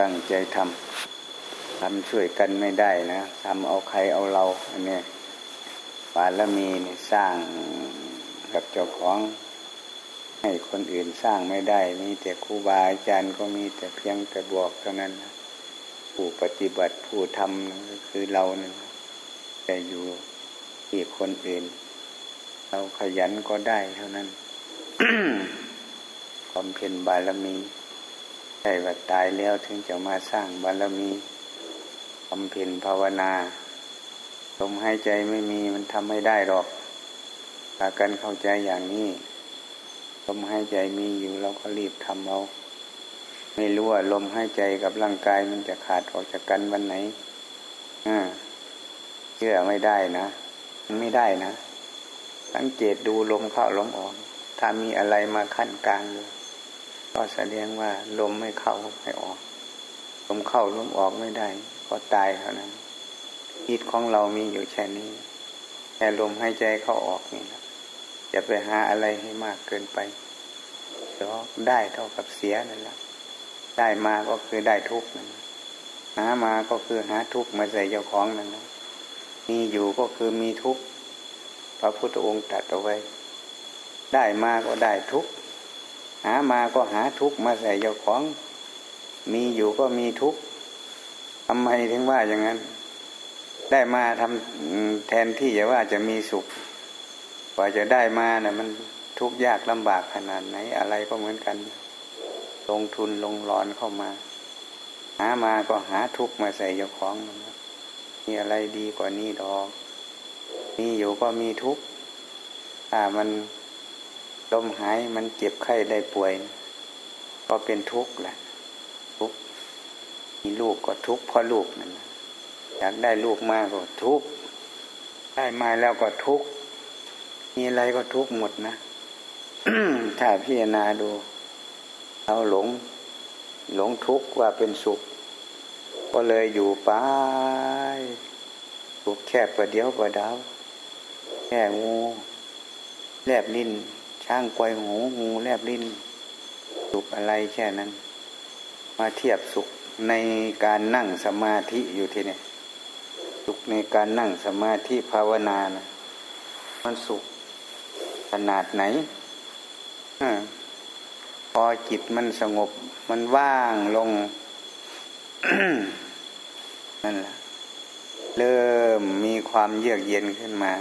ตั้งใจทำทำช่วยกันไม่ได้นะทำเอาใครเอาเราอันนี้บารมีนี่สร้างกับเจ้าของ ให้คนอื่นสร้างไม่ได้ มีแต่ครูบาอาจารย์ก็มีแต่เพียงแต่บอกเท่านั้น ผู้ปฏิบัติผู้ทำก็คือเราเนี่ยแต่อยู่ที่คนอื่น เราขยันก็ได้เท่านั้นความเพียรบารมี ใช่ว่าตายแล้วถึงจะมาสร้างบารมีบำเพ็ญภาวนาลมหายใจไม่มีมันทำไม่ได้หรอกถ้ากันเข้าใจอย่างนี้ลมหายใจมีอยู่เราก็รีบทำเอา ไม่รู้ว่าลมหายใจกับร่างกายมันจะขาดออกจากกันวันไหนเชื่อไม่ได้นะมันไม่ได้นะ สังเกตดูลมเข้าลมออก ถ้ามีอะไรมาขั้นกลางอยู่ ก็แสดงว่าลมไม่เข้าไม่ออก ลมเข้าลมออกไม่ได้ ก็ตายเท่านั้นจิตของเรามีอยู่แค่นี้แค่ลมหายใจเข้าออกนี่นะอย่าไปหาอะไรให้มากเกินไปเดี๋ยวได้เท่ากับเสียนั่นแหละได้มาก็คือได้ทุกข์นั่นหามาก็คือหาทุกข์มาใส่เจ้าของนั่นนะมีอยู่ก็คือมีทุกข์พระพุทธองค์ตรัสเอาไว้ ได้มาก็ได้ทุกข์ หามาก็หาทุกมาใส่เจ้าของ มีอยู่ก็มีทุกทำไมถึงว่าอย่างนั้น ได้มาทำแทนที่จะว่าจะมีสุขกว่าจะได้มานะ่ะมันทุกยากลำบากขนาดไหน อะไรก็เหมือนกัน ลงทุนลงร้อนเข้ามา หามาก็หาทุกมาใส่เจ้าของมีอะไรดีกว่านี้ดอก มีอยู่ก็มีทุกข์ถ้ามัน ล้มหายมันเจ็บไข้ได้ป่วย ก็เป็นทุกข์แหละ ทุกข์มีลูกก็ทุกข์เพราะลูกนั่นอยากได้ลูกมากก็ทุกข์ได้มาแล้วก็ทุกข์มีอะไรก็ทุกข์หมดนะถ้าพิจารณาดูเราหลง หลงทุกข์ว่าเป็นสุข ก็เลยอยู่ไปสุขแค่ประเดียวประดาวแค่งูแลบลิ้น ช้างกวยหูงูแลบลิ้น สุขอะไรแค่นั้น มาเทียบสุขในการนั่งสมาธิอยู่ที่นี่สุขในการนั่งสมาธิภาวนานะมันสุขขนาดไหนอพอจิตมันสงบ มันว่างลงนั่นแหละเริ่มมีความเยือกเย็นขึ้นมา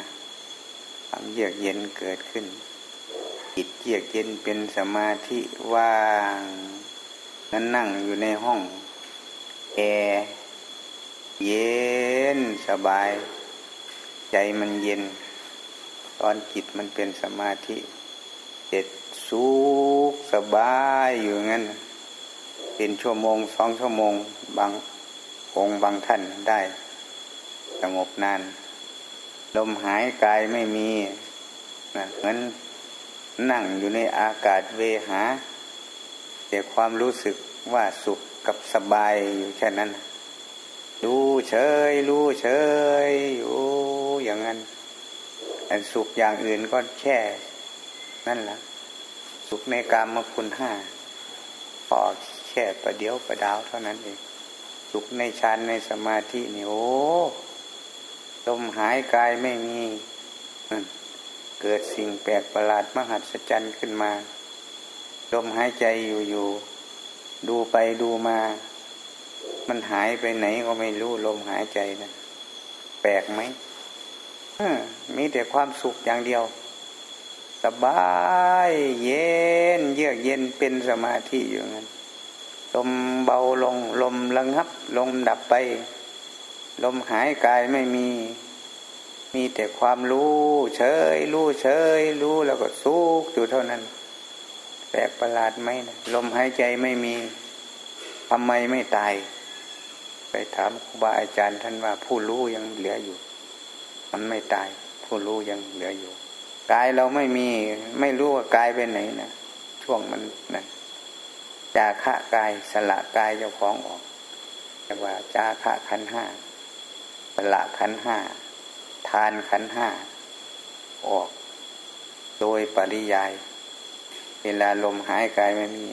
ความเยือกเย็นเกิดขึ้น จิตเยือกเย็นเป็นสมาธิว่างนั้นนั่งอยู่ในห้องแอร์เย็นสบาย ใจมันเย็น ตอนจิตมันเป็นสมาธิเจ็ดสุขสบายอยู่งั้น เป็นชั่วโมงสองชั่วโมงบางองบางท่านได้สงบนาน ลมหายกายไม่มีนะเหมือน นั่งอยู่ในอากาศเวหาแต่ความรู้สึกว่าสุขกับสบายอยู่แค่นั้น รู้เฉย รู้เฉยอยู่อย่างนั้นแต่สุขอย่างอื่นก็แค่ นั่นแหละสุขในกามคุณห้าพอแค่ประเดียวประดาวเท่านั้นเอง สุขในฌานในสมาธินี่โอ้ลมหายกายไม่มี เกิดสิ่งแปลกประหลาดมหัศจรรย์ขึ้นมาลมหายใจอยู่ๆดูไปดูมา มันหายไปไหนก็ไม่รู้ลมหายใจนะแปลกไหมมีแต่ความสุขอย่างเดียว สบายเย็น เยือกเย็นเป็นสมาธิอยู่งั้นลมเบาลง ลมระงับ ลมดับไป ลมหายกายไม่มี มีแต่ความรู้เฉย รู้เฉย รู้แล้วก็สุกอยู่เท่านั้นแปลกประหลาดไหมนะลมหายใจไม่มีทำไมไม่ตาย ไปถามครูบาอาจารย์ท่านว่าผู้รู้ยังเหลืออยู่ มันไม่ตาย ผู้รู้ยังเหลืออยู่กายเราไม่มี ไม่รู้ว่ากายไปไหนนะช่วงมันนะจาคะกายสละกายเจ้าของออกแต่ว่าจาคะขันห้าสละขันห้า ทานขันห้าออก โดยปริยาย เวลาลมหายกายไม่มี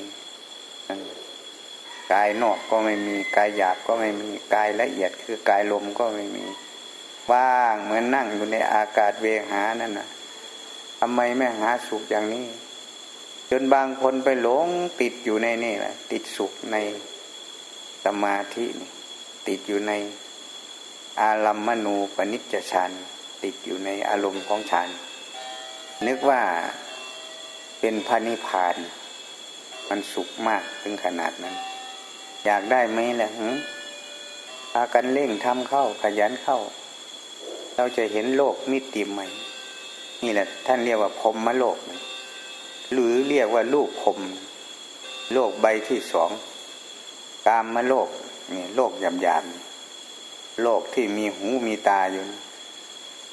กายนอกก็ไม่มีกายหยาบก็ไม่มีกายละเอียดคือกายลมก็ไม่มีว่างเหมือนนั่งอยู่ในอากาศเวหานั่นนะทำไมไม่หาสุขอย่างนี้ จนบางคนไปหลงติดอยู่ในนี่แหละติดสุขในสมาธิติดอยู่ใน อารัมมณูปนิจฌานติดอยู่ในอารมณ์ของฌานนึกว่าเป็นพระนิพพาน มันสุขมากถึงขนาดนั้น อยากได้ไหมล่ะพากันเร่งทำเข้าขยันเข้า เราจะเห็นโลกมิติใหม่ นี่แหละ ท่านเรียกว่าพรมมโลก หรือเรียกว่าลูกพรมโลกใบที่สองกามมโลกนี่โลกยำยำ โลกที่มีหูมีตาอยู่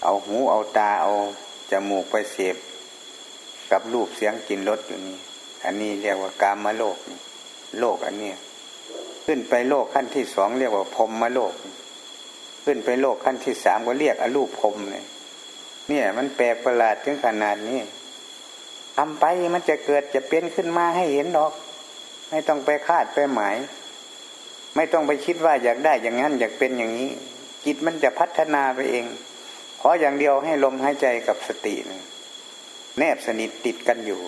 เอาหูเอาตาเอาจมูกไปเสพกับรูปเสียงกินรสอยู่นี่ อันนี้เรียกว่ากามโลก โลกอันนี้ขึ้นไปโลกขั้นที่สองเรียกว่าพรมมโลก ขึ้นไปโลกขั้นที่สามก็เรียกอรูปพรมเลยเนี่ย มันแปลกประหลาดถึงขนาดนี้ทำไปมันจะเกิดจะเป็นขึ้นมาให้เห็นหรอก ไม่ต้องไปคาดไปหมาย ไม่ต้องไปคิดว่าอยากได้อย่างนั้นอยากเป็นอย่างนี้ จิตมันจะพัฒนาไปเอง ขออย่างเดียวให้ลมหายใจกับสติแนบสนิทติดกันอยู่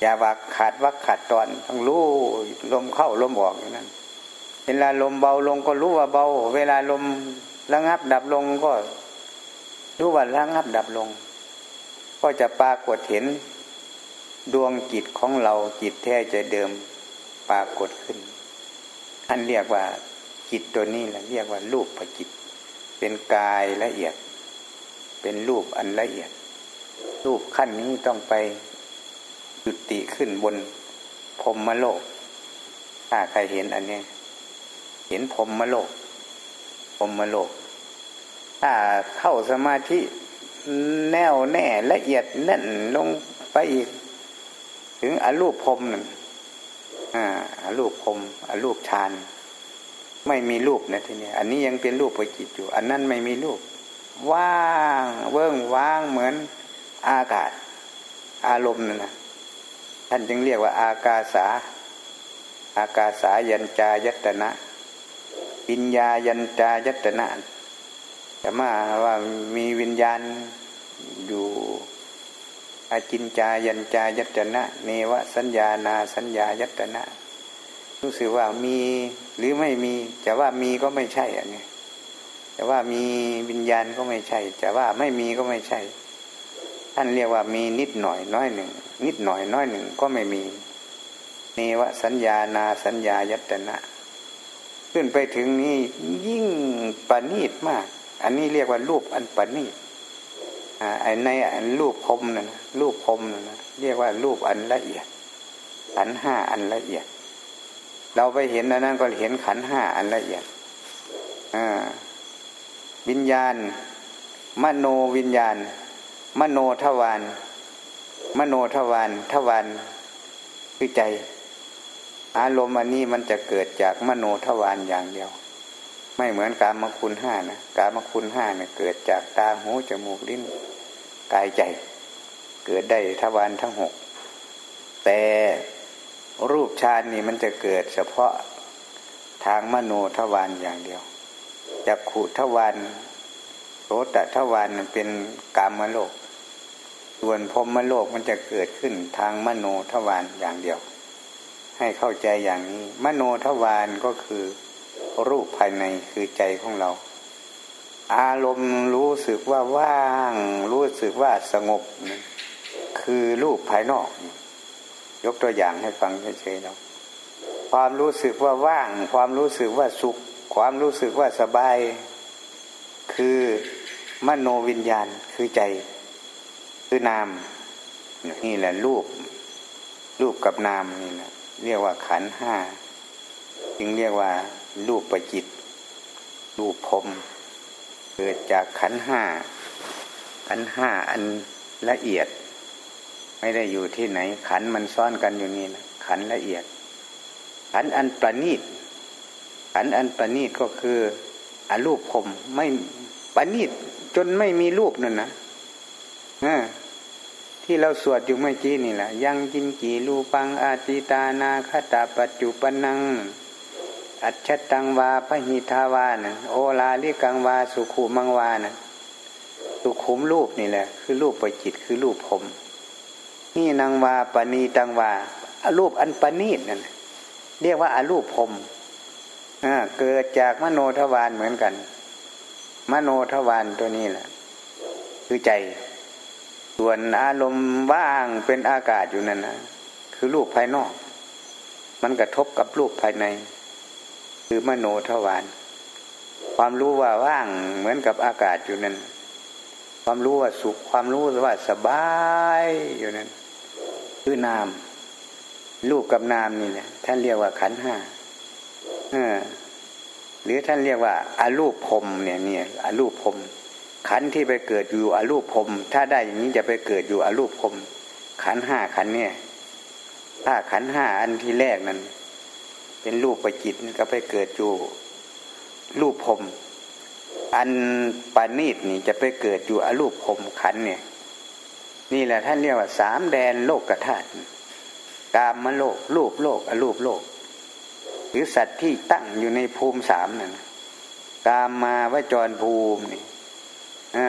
อย่าวักขาดวักขาดตอนต้องรู้ลมเข้าลมออกอย่างนั้น เวลาลมเบาลงก็รู้ว่าเบา เวลาลมระงับดับลงก็รู้ว่าระงับดับลง ก็จะปรากฏเห็นดวงจิตของเราจิตแท้ใจเดิมปรากฏขึ้น ท่านเรียกว่าจิตตัวนี้แหละเรียกว่ารูปประจิต เป็นกายละเอียด เป็นรูปอันละเอียด รูปขั้นนี้ต้องไปจุติขึ้นบนพรมมโลก ถ้าใครเห็นอันนี้ เห็นพรมมโลกพรมมโลก ถ้าเข้าสมาธิแน่วแน่ละเอียดแน่นลงไปอีก ถึงอรูปพรมนั่ อ่ารูปพรมอรูปฌาน ไม่มีรูปนะทีนี้อันนี้ยังเป็นรูปประจิตอยู่ อันนั้นไม่มีรูป ว่างเวิ้งว่างเหมือนอากาศ อารมณ์นั่นนะท่านจึงเรียกว่า อากาสา อากาสายัญจายตนะ ปิญญายัญจายตนะแต่มาว่ามีวิญญาณอยู่ อาจินจายัญจายตนะเนวสัญญานาสัญญายัตนะรู้สึกว่ามีหรือไม่มีจะว่ามีก็ไม่ใช่อันนี้จะว่ามีวิญญาณก็ไม่ใช่จะว่าไม่มีก็ไม่ใช่ ท่านเรียกว่ามีนิดหน่อยน้อยหนึ่ง นิดหน่อยน้อยหนึ่งก็ไม่มีเนวสัญญานาสัญญายัตนะขึ้นไปถึงนี้ยิ่งประณีตมาก อันนี้เรียกว่ารูปอันประณีต ในอันรูปคมนะนะรูปคมนะนะเรียกว่ารูปอันละเอียด ขันห้าอันละเอียด เราไปเห็นนนั้นก็เห็นขันห้าอันละเอียดวิญญาณ มโนวิญญาณ มโนทวารมโนทวารทวารคือใจ อารมณ์อันนี้มันจะเกิดจากมโนทวารอย่างเดียว ไม่เหมือนกามคุณห้านะกามคุณห้าเนี่ยเกิดจากตาหูจมูกลิ้น กายใจ เกิดได้ทวารทั้งหกแต่รูปฌานนี่มันจะเกิดเฉพาะทางมโนทวารอย่างเดียวจักขุทวารโสตทวารเป็นกามโลก ส่วนพรมโลกมันจะเกิดขึ้นทางมโนทวารอย่างเดียว ให้เข้าใจอย่างนี้ มโนทวารก็คือรูปภายในคือใจของเรา อารมณ์รู้สึกว่าว่าง รู้สึกว่าสงบ คือรูปภายนอก ยกตัวอย่างให้ฟังเฉยๆเราความรู้สึกว่าว่าง ความรู้สึกว่าสุข ความรู้สึกว่าสบาย คือมโนวิญญาณคือใจ คือนาม นี่แหละรูป รูปกับนามนี่แหละเรียกว่าขันห้าจึงเรียกว่า รูปประจิต รูปพรม เกิดจากขันห้าขันห้าอันละเอียด ไม่ได้อยู่ที่ไหน ขันมันซ่อนกันอยู่นี่นะขันละเอียด ขันอันประณีตขันอันประณีตก็คืออรูปพรมไม่ประณีตจนไม่มีรูปนั่นนะที่เราสวดอยู่เมื่อกี้นี่แหละยังกินกีรูปังอาติตานาคตาปัจจุปนัง อัจฉตังวาพหิทาวานะโอลาลิกังวา สุขุมังวานะสุขุมรูปนี่แหละ คือรูปประจิตคือรูปผมนี่นางวาปณีตังวาอรูปอันปณีตนั่นเรียกว่าอารูปผมเกิดจากมโนทวารเหมือนกัน มโนทวารตัวนี้แหละ คือใจ ส่วนอารมณ์ว่างเป็นอากาศอยู่นั่นนะคือรูปภายนอก มันกระทบกับรูปภายใน คือมโนทวารความรู้ว่าว่างเหมือนกับอากาศอยู่นั่นความรู้ว่าสุข ความรู้ว่าสบายอยู่นั่นคือนาม รูปกับนามนี่แหละท่านเรียกว่าขันห้าหรือท่านเรียกว่าอารูปพรมเนี่ยเนี่ยอารูปพรมขันที่ไปเกิดอยู่อารูปพรมถ้าได้อย่างนี้จะไปเกิดอยู่อารูปพรมขันห้าขันเนี่ย ถ้าขันห้าอันที่แรกนั้น เป็นรูปประจิตก็ไปเกิดอยู่รูปพรมอันปานีตนี่จะไปเกิดอยู่อรูปพรมขันเนี่ย นี่แหละท่านเรียกว่าสามแดนโลกกระธาตกามมโลก รูปโลก อรูปโลก หรือสัตว์ที่ตั้งอยู่ในภูมิสามนั่นกามมาวจรภูมินี่อ่า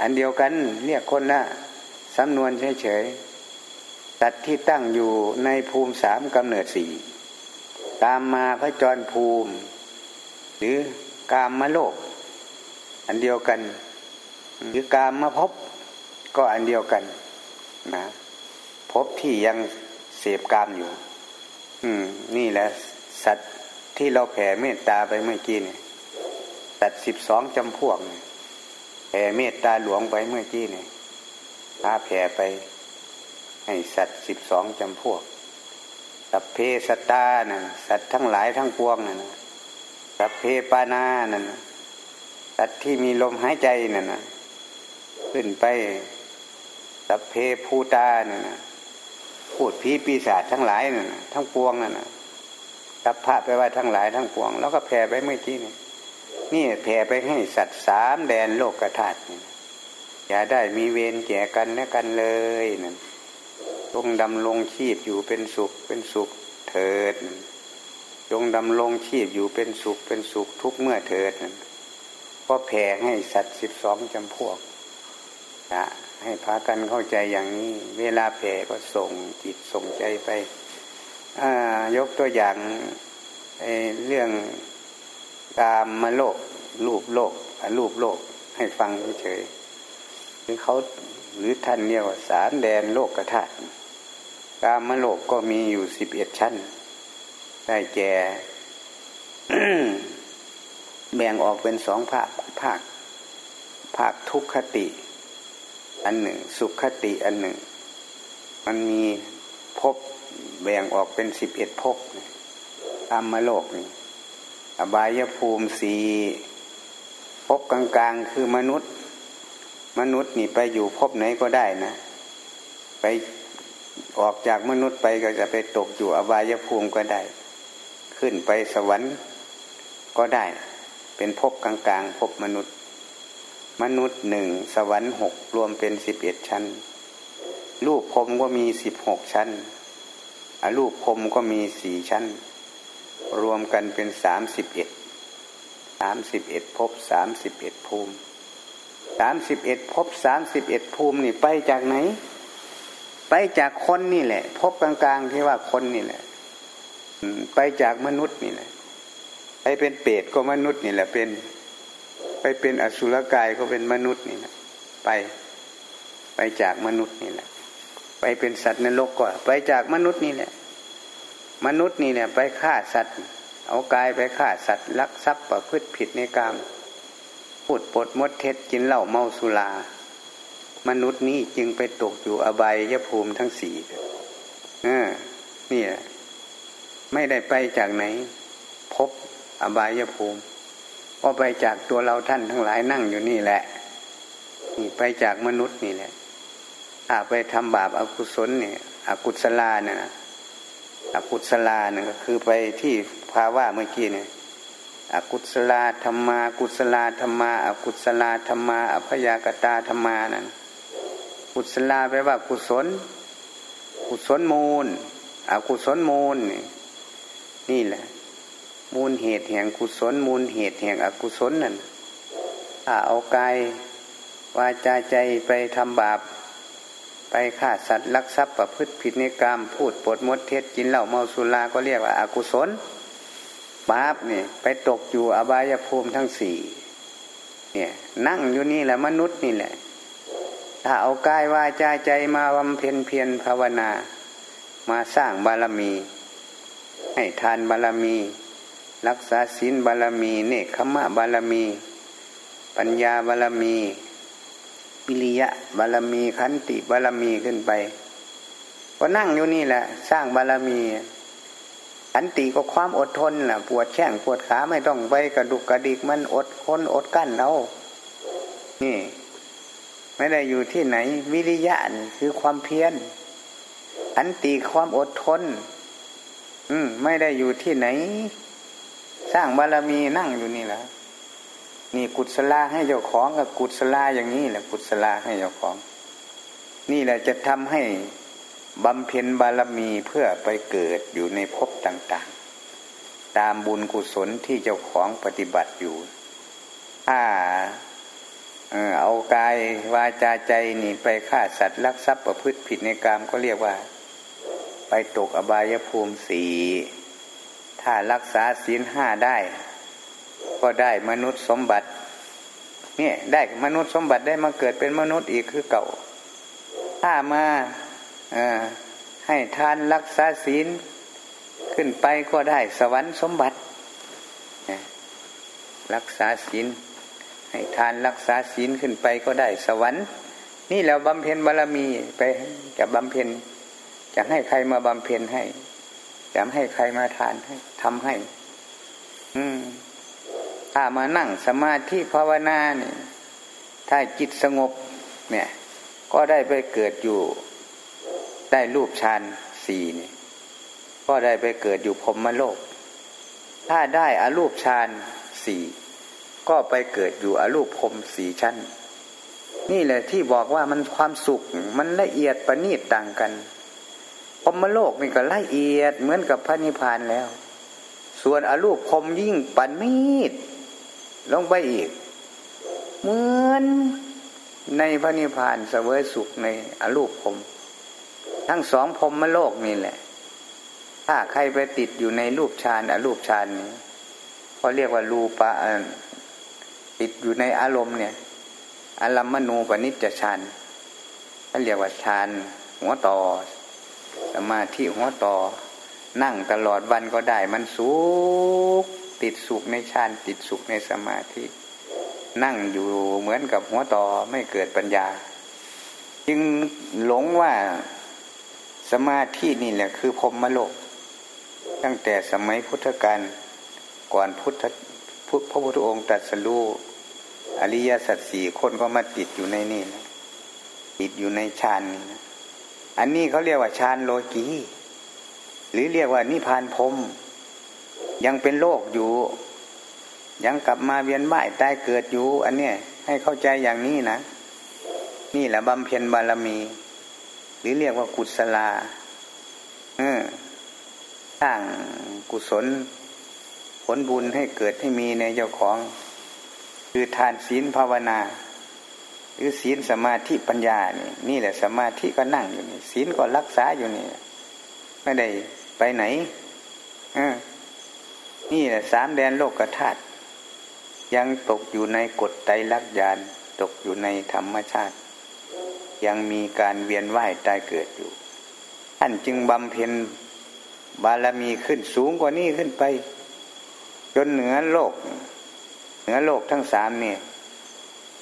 อันเดียวกันเรียกคนละสำนวนเฉยๆสัตว์ที่ตั้งอยู่ในภูมิสามกำเนิดสี่ กามมาพระจรภูมิ หรือกามมโลก อันเดียวกัน หรือกามมาพบก็อันเดียวกันนะพบที่ยังเสพกามอยู่ อืม นี่แหละ สัตว์ที่เราแผ่เมตตาไปเมื่อกี้เนี่ยสัตว์สิบสองจำพวกเนี่ยแผ่เมตตาหลวงไปเมื่อกี้เนี่ยพาแผ่ไป ให้สัตว์สิบสองจำพวก สัพเพสตานะ่ะสัตว์ทั้งหลายทั้งปวงนะ่ะสัพเพปานานะ่ะสัตว์ที่มีลมหายใจนะ่ะขึ้นไป สัพเพภูตานะ่ะพูดผีปีศาจทั้งหลายนั่นทั้งปวงนั่นนะสัพพะไปว่าทั้งหลายทั้งปวง แล้วก็แผ่ไปเมื่อกี้นี่นี่แผ่ไปให้สัตว์สามแดนโลกธาตุอย่าได้มีเวรแก่กันและกันเลยนั่น จงดำรงชีพอยู่เป็นสุขเป็นสุขเถิด จงดำรงชีพอยู่เป็นสุขเป็นสุขทุกเมื่อเถิดก็แผ่ให้สัตว์สิบสองจำพวกนะให้พากันเข้าใจอย่างนี้ เวลาแผ่ก็ส่งจิตส่งใจไปยกตัวอย่างเรื่องกามมาโลก รูปโลกรูปโลกให้ฟังเฉยหรือเขาหรือท่านเรียกว่าสารแดนโลกกระถา กามมโลกก็มีอยู่สิบเอ็ดชั้น ได้แก่แบ่งออกเป็นสองภาคภาค ภาคทุกขติ อันหนึ่ง สุขคติอันหนึ่ง มันมีภพแบ่งออกเป็นสิบเอ็ดภพตามมโลกนี่อบายภูมิสีภพกลางๆคือมนุษย์ มนุษย์นี่ไปอยู่ภพไหนก็ได้นะ ไป ออกจากมนุษย์ไปก็จะไปตกอยู่อบายภูมิก็ได้ ขึ้นไปสวรรค์ก็ได้ เป็นภพกลางๆภพมนุษย์ มนุษย์หนึ่งสวรรค์หกรวมเป็นสิบเอ็ดชั้น รูปพรมก็มีสิบหกชั้นอรูปพรมก็มีสี่ชั้น รวมกันเป็นสามสิบเอ็ดสามสิบเอ็ดภพสามสิบเอ็ดภูมิสามสิบเอ็ดภพสามสิบเอ็ดภูมินี่ไปจากไหน ไปจากคนนี่แหละภพกลางๆที่ว่าคนนี่แหละไปจากมนุษย์นี่แหละไปเป็นเปรตก็มนุษย์นี่แหละเป็น ไปเป็นอสุรกายก็เป็นมนุษย์นี่แหละไปไปจากมนุษย์นี่แหละ ไปเป็นสัตว์นรกก็ไปจากมนุษย์นี่แหละ มนุษย์นี่เนี่ย ไปฆ่าสัตว์ เอากายไปฆ่าสัตว์ลักทรัพย์ประพฤติผิดในกรรมพูดปดมดเท็จกินเหล้าเมาสุรา มนุษย์นี้จึงไปตกอยู่อบายยภูมิทั้งสี่เออนี่แหละไม่ได้ไปจากไหน พบอบายภูมิก็ไปจากตัวเราท่านทั้งหลายนั่งอยู่นี่แหละ นี่ไปจากมนุษย์นี่แหละถ้าไปทำบาปอากุศลเนี่ยอกุศลาเนี่ยอกุศลาเนี่ยก็คือไปที่ภาวะเมื่อกี้เนี่ยอกุศลาธรรมา กุศลาธรรมาอกุศลาธรรมาอภยากตาธรรมานั่น กุศลาแปลว่ากุศล กุศลมูลอกุศลมูล นี่แหละ มูลเหตุแห่งกุศล มูลเหตุแห่งอกุศลนั่นถ้าเอากายวาจาใจไปทำบาป ไปฆ่าสัตว์ลักทรัพย์ประพฤติผิดในกรรม พูดปดมดเท็จกินเหล้าเมาสุราก็เรียกว่าอากุศลบาปเนี่ยไปตกอยู่อบายภูมิทั้งสี่เนี่ยนั่งอยู่นี่แหละมนุษย์นี่แหละ ถ้าเอากายวาจาใจมาบำเพ็ญเพียรภาวนา มาสร้างบารมี ให้ทานบารมี รักษาศีลบารมี เนคขมะบารมี ปัญญาบารมีวิริยะบารมีขันติบารมีขึ้นไป ก็นั่งอยู่นี่แหละ สร้างบารมีขันติก็ความอดทนแหละปวดแข้งปวดขาไม่ต้องไปกระดุกกระดิกมันอดคนอดกั้นเอานี่ ไม่ได้อยู่ที่ไหน วิริยะคือความเพียรขันติความอดทน อืม ไม่ได้อยู่ที่ไหน สร้างบารมีนั่งอยู่นี่แหละนี่กุศลาให้เจ้าของกับกุศลาอย่างนี้แหละกุศลาให้เจ้าของ นี่แหละจะทำให้บำเพ็ญบารมีเพื่อไปเกิดอยู่ในภพต่าง ๆ ตามบุญกุศลที่เจ้าของปฏิบัติอยู่ ถ้า เอากายวาจาใจนี่ไปฆ่าสัตว์ลักทรัพย์ประพฤติผิดในกรรมก็เรียกว่า ไปตกอบายภูมิสีถ้ารักษาศีลห้าได้ ก็ได้มนุษย์สมบัติ เนี่ยได้มนุษย์สมบัติได้มาเกิดเป็นมนุษย์อีกคือเก่า ถ้ามาให้ทานรักษาศีลขึ้นไปก็ได้สวรรค์สมบัติ รักษาศีล ให้ทานรักษาศีลขึ้นไปก็ได้สวรรค์ นี่แล้วบำเพ็ญบารมีไปจะบำเพ็ญจะให้ใครมาบำเพ็ญให้จะให้ใครมาทานให้ทำให้ อืมถ้ามานั่งสมาธิภาวนาเนี่ยถ้าจิตสงบ เนี่ย ก็ได้ไปเกิดอยู่ ได้รูปฌานสี่นี่ก็ได้ไปเกิดอยู่พรมโลก ถ้าได้อารูปฌานสี่ ก็ไปเกิดอยู่อรูปพรมสี่ชั้น นี่แหละที่บอกว่ามันความสุขมันละเอียดประณีตต่างกันพรมโลกนี่ก็ละเอียดเหมือนกับพระนิพพานแล้ว ส่วนอรูปพรมยิ่งปันมีดลงไปอีก เหมือนในพระนิพพานเสวยสุขในอรูปผมทั้งสองพรมมโลกนี่แหละ ถ้าใครไปติดอยู่ในรูปฌานอรูปฌานนี้เขาเรียกว่ารูปะ ติดอยู่ในอารมณ์เนี่ยอารมณูปนิจฌานเขาเรียกว่าฌานหัวต่อ สมาธิหัวต่อ นั่งตลอดวันก็ได้ มันสุขติดสุขในฌานติดสุขในสมาธิ นั่งอยู่เหมือนกับหัวต่อไม่เกิดปัญญา จึงหลงว่าสมาธินี่แหละคือพรมโลก ตั้งแต่สมัยพุทธกาลก่อนพุทธ พระพุทธองค์ตรัสรู้อริยสัจสี่คนก็มาติดอยู่ในนี่นะติดอยู่ในฌานนี่นะอันนี้เขาเรียกว่าฌานโลกีหรือเรียกว่านิพานพรมยังเป็นโลกอยู่ ยังกลับมาเวียนว่ายตายเกิดอยู่ อันเนี้ยให้เข้าใจอย่างนี้นะ นี่แหละบำเพ็ญบารมี หรือเรียกว่ากุศลาเออสร้างกุศล ผลบุญให้เกิดให้มีในเจ้าของ คือทานศีลภาวนา หรือศีลสมาธิปัญญานี่นี่แหละสมาธิก็นั่งอยู่นี่ศีลก็รักษาอยู่นี่ ไม่ได้ไปไหนอนี่แหละสามแดนโลกธาตุยังตกอยู่ในกฎไตรลักษณ์ยานตกอยู่ในธรรมชาติ ยังมีการเวียนว่ายตายเกิดอยู่ท่านจึงบำเพ็ญบารมีขึ้นสูงกว่านี้ขึ้นไป จนเหนือโลก เหนือโลกทั้งสามนี่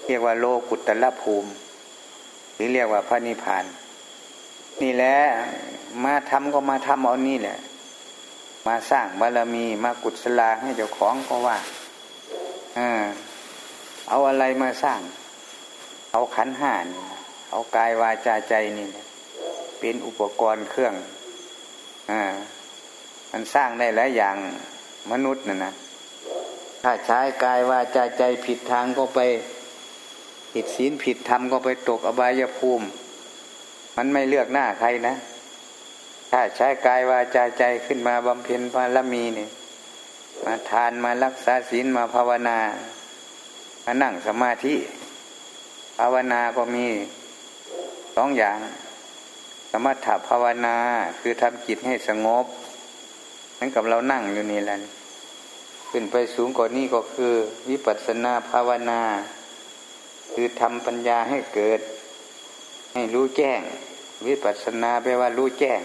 เรียกว่าโลกุตละภูมิ หรือเรียกว่าพระนิพพาน นี่แหละมาทำก็มาทำเอานี่แหละ มาสร้างบารมีมากุศลาให้เจ้าของก็ว่าอเอาอะไรมาสร้าง เอาขันห้านี่เอากายวาจาใจนี่เป็นอุปกรณ์เครื่องอ่ามันสร้างได้หลายอย่างมนุษย์น่ะนะ ถ้าใช้กายวาจาใจผิดทางก็ไป ผิดศีลผิดธรรมก็ไปตกอบายภูมิ มันไม่เลือกหน้าใครนะ ถ้าใช้กายวาจาใจขึ้นมาบำเพ็ญบารมีเนี่ยมาทานมารักษาศีลมาภาวนา มานั่งสมาธิ ภาวนาก็มีสองอย่าง สมถภาวนาคือทำจิตให้สงบเหมือนกับเรานั่งอยู่นี่แหละ ขึ้นไปสูงกว่านี้ก็คือ วิปัสสนาภาวนา คือทำปัญญาให้เกิด ให้รู้แจ้ง วิปัสสนาแปลว่ารู้แจ้ง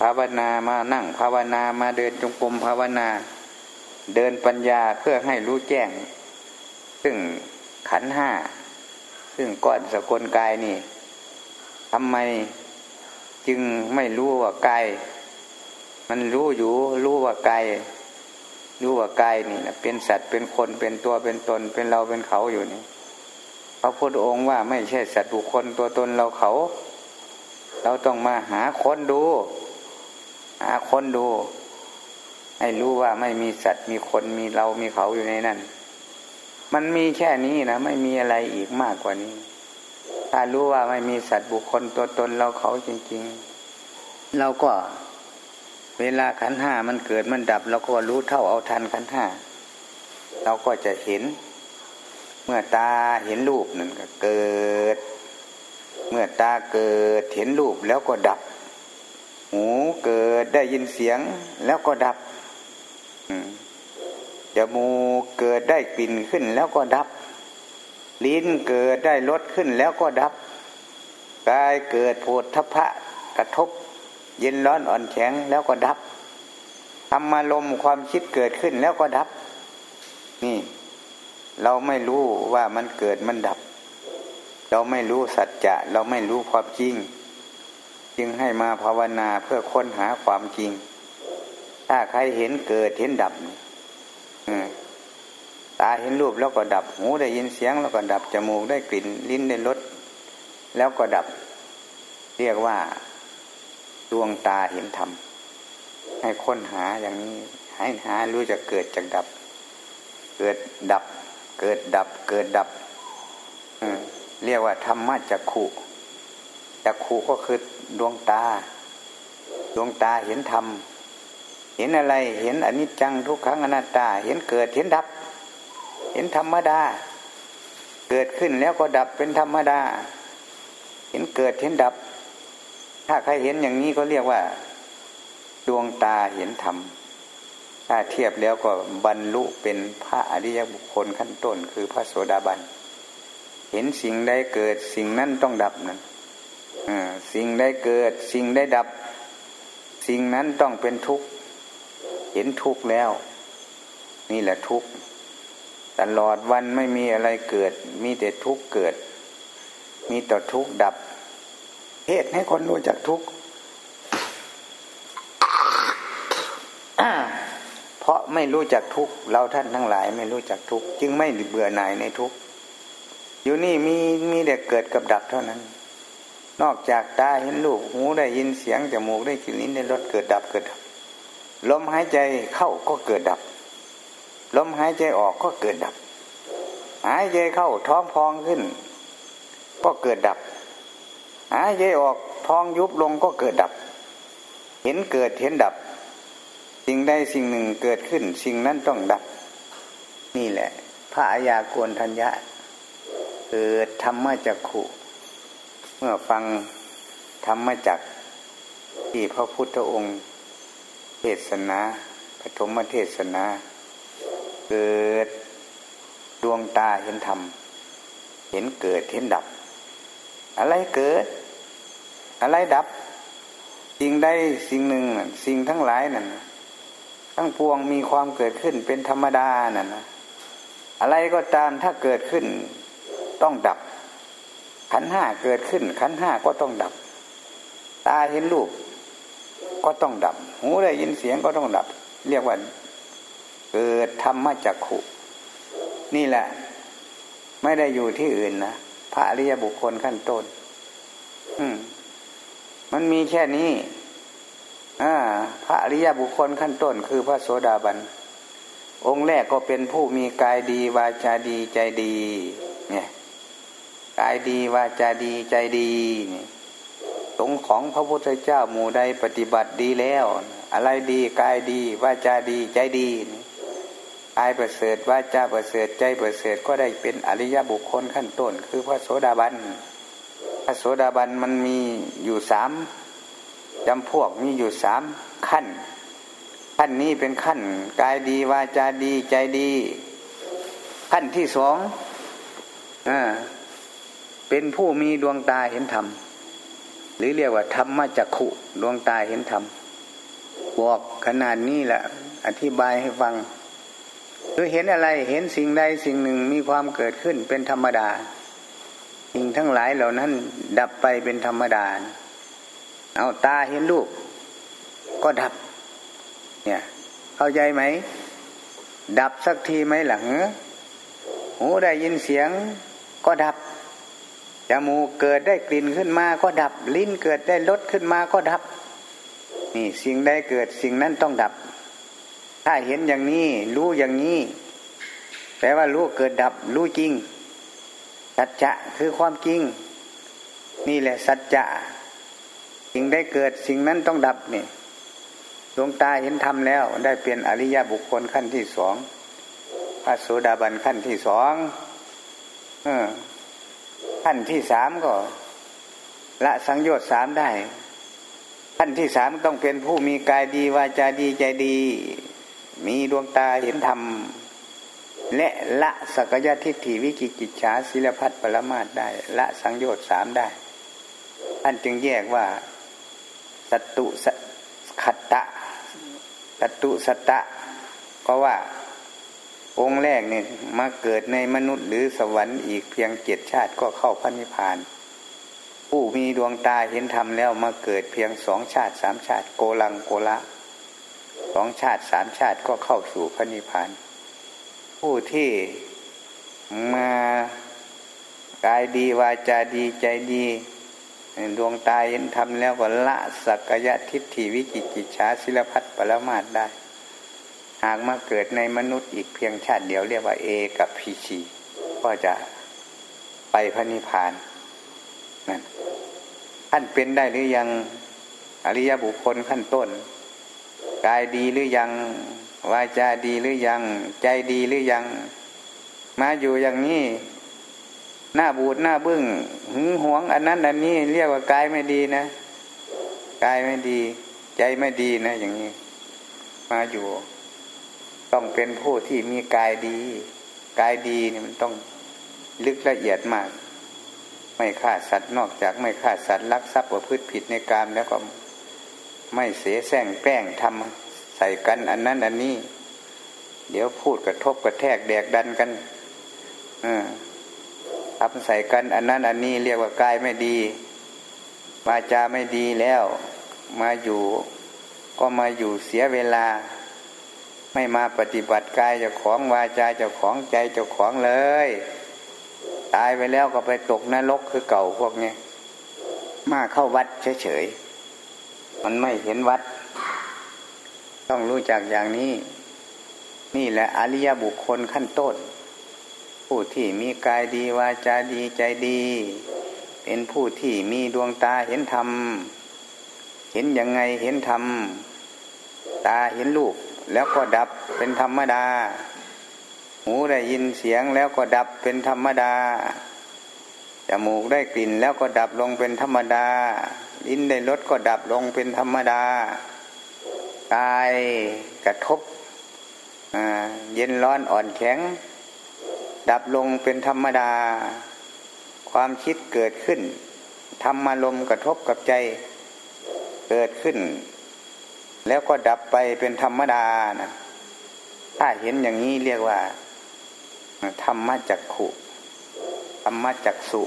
ภาวนามานั่งภาวนามาเดินจงกรมภาวนา เดินปัญญาเพื่อให้รู้แจ้ง ซึ่งขันห้า ซึ่งก้อนสกลกายนี่ทำไมจึงไม่รู้ว่ากายมันรู้อยู่รู้ว่ากาย รู้ว่ากายนี่นะเป็นสัตว์เป็นคนเป็นตัวเป็นตน เป็นเราเป็นเขาอยู่นี่พระพุทธองค์ว่าไม่ใช่สัตว์บุคคลตัวตนเราเขา เราต้องมาหาคนดู หาคนดู ให้รู้ว่าไม่มีสัตว์มีคนมีเรามีเขาอยู่ในนั้น มันมีแค่นี้นะไม่มีอะไรอีกมากกว่านี้ ถ้ารู้ว่าไม่มีสัตว์บุคคลตัวตนเราเขาจริง ๆ เราก็ เวลาขันห้ามันเกิดมันดับเราก็รู้เท่าเอาทันขันห้าเราก็จะเห็น เมื่อตาเห็นรูปนั่นก็เกิด เมื่อตาเกิดเห็นรูปแล้วก็ดับ หูเกิดได้ยินเสียงแล้วก็ดับจมูกเกิดได้กลิ่นขึ้นแล้วก็ดับ ลิ้นเกิดได้รสขึ้นแล้วก็ดับกายเกิดโผฏฐพะกระทบ เย็นร้อนอ่อนแข็งแล้วก็ดับธรรมารมความคิดเกิดขึ้นแล้วก็ดับ นี่ เราไม่รู้ว่ามันเกิดมันดับ เราไม่รู้สัจจะเราไม่รู้ความจริง จึงให้มาภาวนาเพื่อค้นหาความจริง ถ้าใครเห็นเกิดเห็นดับตาเห็นรูปแล้วก็ดับ หูได้ยินเสียงแล้วก็ดับ จมูกได้กลิ่น ลิ้นได้รสแล้วก็ดับ เรียกว่า ดวงตาเห็นธรรมให้ค้นหาอย่างนี้ให้หารู้จะเกิดจากดับ เกิดดับ เกิดดับ เกิดดับเรียกว่าธรรมะจักขุจักขุก็คือดวงตา ดวงตาเห็นธรรม เห็นอะไร เห็นอนิจจังทุกขังอนัตตา เห็นเกิดเห็นดับ เห็นธรรมดา เกิดขึ้นแล้วก็ดับเป็นธรรมดา เห็นเกิดเห็นดับ ถ้าใครเห็นอย่างนี้ก็เรียกว่า ดวงตาเห็นธรรม ถ้าเทียบแล้วก็บรรลุเป็นพระอริยบุคคลขั้นต้น คือพระโสดาบัน เห็นสิ่งใดเกิดสิ่งนั้นต้องดับนั่นสิ่งใดเกิดสิ่งใดดับ สิ่งนั้นต้องเป็นทุกข์ เห็นทุกข์แล้ว นี่แหละทุกข์ตลอดวันไม่มีอะไรเกิด มีแต่ทุกข์เกิด มีแต่ทุกข์ดับ เหตุให้คนรู้จักทุกข์เพราะไม่รู้จักทุกข์เราท่านทั้งหลายไม่รู้จักทุกข์จึงไม่เบื่อหน่ายในทุกข์อยู่นี่มีมีแต่เกิดกับดับเท่านั้น นอกจากตาเห็นรูปหูได้ยินเสียงจมูกได้กลิ่นลิ้นได้รสเกิดดับเกิดดับลมหายใจเข้าก็เกิดดับ ลมหายใจออกก็เกิดดับ หายใจเข้าท้องพองขึ้น ก็เกิดดับ หายใจออกท้องยุบลงก็เกิดดับ เห็นเกิดเห็นดับ สิ่งใดสิ่งหนึ่งเกิดขึ้น สิ่งนั้นต้องดับ นี่แหละ พระอายากวนทัญญะ เกิดธรรมจักขุ เมื่อฟังธรรมจักที่พระพุทธองค์ เทศนาปฐมเทศนา เกิดดวงตาเห็นธรรม เห็นเกิดเห็นดับ อะไรเกิด อะไรดับ สิ่งใดสิ่งหนึ่งสิ่งทั้งหลายนั่นทั้งปวงมีความเกิดขึ้นเป็นธรรมดานั่นอะไรก็ตามถ้าเกิดขึ้นต้องดับ ขันห้าเกิดขึ้น ขันห้าก็ต้องดับ ตาเห็นรูปก็ต้องดับ หูได้ยินเสียงก็ต้องดับ เรียกว่าเกิดธรรมจักขุนี่แหละ ไม่ได้อยู่ที่อื่นนะพระอริยบุคคลขั้นต้น อืม มันมีแค่นี้พระอริยบุคคลขั้นต้นคือพระโสดาบัน องค์แรกก็เป็นผู้มีกายดี วาจาดีใจดี เนี่ยกายดี วาจาดีใจดีนี่ตรงของพระพุทธเจ้าหมู่ใดปฏิบัติดีแล้ว อะไรดีกายดี วาจาดีใจดีกายประเสริฐวาจาประเสริฐใจประเสริฐก็ได้เป็นอริยบุคคลขั้นต้น คือพระโสดาบัน ระโสดาบันมันมีอยู่สามจำพวกมีอยู่สามขั้น ขั้นนี้เป็นขั้น กายดีวาจาดีใจดี ขั้นที่สองอ่าเป็นผู้มีดวงตาเห็นธรรม หรือเรียกว่าธรรมจักขุดวงตาเห็นธรรมบอกขนาดนี้แหละอธิบายให้ฟังคือเห็นอะไรเห็นสิ่งใดสิ่งหนึ่งมีความเกิดขึ้นเป็นธรรมดา สิ่งทั้งหลายเหล่านั้น ดับไปเป็นธรรมดา เอาตาเห็นรูปก็ดับ เนี่ย เข้าใจไหม ดับสักทีไหมหลังหูได้ยินเสียงก็ดับจมูกเกิดได้กลิ่นขึ้นมาก็ดับ ลิ้นเกิดได้รสขึ้นมาก็ดับ นี่สิ่งใดเกิดสิ่งนั้นต้องดับ ถ้าเห็นอย่างนี้ รู้อย่างนี้แปลว่ารู้เกิดดับ รู้จริง สัจจะคือความจริง นี่แหละสัจจะสิ่งได้เกิดสิ่งนั้นต้องดับนี่ดวงตาเห็นธรรมแล้ว ได้เป็นอริยบุคคลขั้นที่สองพระโสดาบันขั้นที่สองอขั้นที่สามก็ละสังโยชน์สามได้ ขั้นที่สามต้องเป็นผู้มีกายดีวาจาดีใจดี มีดวงตาเห็นธรรม และละสักยะทิฏฐิวิกิกิจฉาศิลพัฒปรมาตได้ ละสังโยชน์สามได้ท่านจึงแยกว่าสัตตุขัตตะสัตตุสัตตะก็ว่าองค์แรกเนี่ยมาเกิดในมนุษย์หรือสวรรค์อีกเพียงเจ็ดชาติก็เข้าพระนิพพาน ผู้มีดวงตาเห็นธรรมแล้วมาเกิดเพียงสองชาติสามชาติโกลังโกละสองชาติสามชาติก็เข้าสู่พระนิพพาน ผู้ที่มากายดีวาจาดีใจดีดวงตาเห็นธรรมแล้วก็ละสักยะทิฏฐิวิจิกิจฉาศิลพัฒปรมาตได้ หากมาเกิดในมนุษย์อีกเพียงชาติเดียวเรียกว่าเอกับพีชีก็จะไปพระนิพพานนั่นท่านเป็นได้หรือยังอริยบุคคลขั้นต้น กายดีหรือยัง วาจาดีหรือยัง ใจดีหรือยัง มาอยู่อย่างนี้ หน้าบูดหน้าบึ้งหึงหวง อันนั้นอันนี้เรียกว่ากายไม่ดีนะกายไม่ดี ใจไม่ดีนะ อย่างนี้ มาอยู่ ต้องเป็นผู้ที่มีกายดี กายดีนี่มันต้องลึกละเอียดมาก ไม่ฆ่าสัตว์นอกจากไม่ฆ่าสัตว์ลักทรัพย์ประพฤติผิดในกามแล้วก็ไม่เสียแซงแป้งทำ ใส่กันอันนั้นอันนี้ เดี๋ยวพูดกระทบกระแทกแดกดันกันทำใส่กันอันนั้นอันนี้เรียกว่ากายไม่ดีวาจาไม่ดีแล้ว มาอยู่ก็มาอยู่เสียเวลา ไม่มาปฏิบัติกายเจ้าของวาจาเจ้าของใจเจ้าของเลย ตายไปแล้วก็ไปตกนรกคือเก่าพวกนี้มาเข้าวัดเฉยๆมันไม่เห็นวัด ต้องรู้จักอย่างนี้ นี่แหละอริยบุคคลขั้นต้น ผู้ที่มีกายดีวาจาดีใจดี เป็นผู้ที่มีดวงตาเห็นธรรม เห็นยังไงเห็นธรรม ตาเห็นลูกแล้วก็ดับเป็นธรรมดา หูได้ยินเสียงแล้วก็ดับเป็นธรรมดาจมูกได้กลิ่นแล้วก็ดับลงเป็นธรรมดา ลิ้นได้รสก็ดับลงเป็นธรรมดา กายกระทบเย็นร้อนอ่อนแข็ง ดับลงเป็นธรรมดา ความคิดเกิดขึ้นธรรมารมกระทบกับใจเกิดขึ้น แล้วก็ดับไปเป็นธรรมดานะถ้าเห็นอย่างนี้เรียกว่า ธรรมจักขุธรรมจักสุ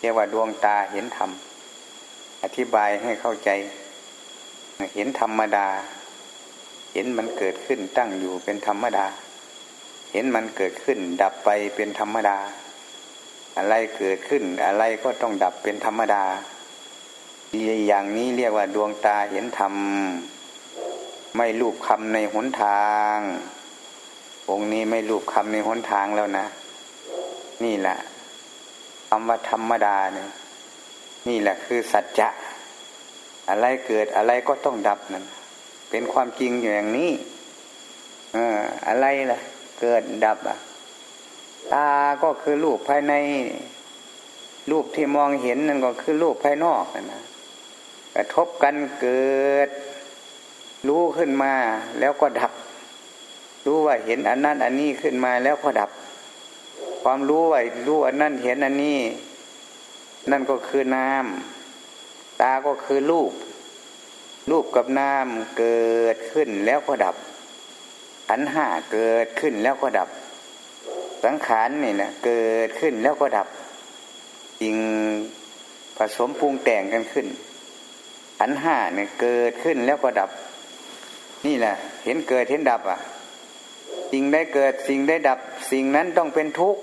เรียกว่าดวงตาเห็นธรรม อธิบายให้เข้าใจ เห็นธรรมดา เห็นมันเกิดขึ้นตั้งอยู่เป็นธรรมดา เห็นมันเกิดขึ้น ดับไปเป็นธรรมดา อะไรเกิดขึ้นอะไรก็ต้องดับเป็นธรรมดาอย่างนี้เรียกว่าดวงตาเห็นธรรม ไม่ลูบคำในหนทาง องค์นี้ไม่ลูบคำในหนทางแล้วนะ นี่แหละคำว่าธรรมดาเนี่ยนี่แหละคือสัจจะ อะไรเกิดอะไรก็ต้องดับนั่นเป็นความจริงอยู่อย่างนี้ออะไรล่ะ เกิดดับอะ ตาก็คือรูปภายใน รูปที่มองเห็นนั่นก็คือรูปภายนอกนะกระทบกันเกิด รู้ขึ้นมาแล้วก็ดับ รู้ว่าเห็นอันนั้น อันนี้ขึ้นมาแล้วก็ดับ ความรู้ว่ารู้อันนั้นเห็นอันนี้ นั่นก็คือนาม ตาก็คือรูป รูปกับนามเกิดขึ้นแล้วก็ดับ ขันห้าเกิดขึ้นแล้วก็ดับ สังขารนี่นะเกิดขึ้นแล้วก็ดับจิงผสมปรุงแต่งกันขึ้น ขันห้าเนี่ยเกิดขึ้นแล้วก็ดับ นี่แหละเห็นเกิดเห็นดับอะสิ่งได้เกิดสิ่งได้ดับ สิ่งนั้นต้องเป็นทุกข์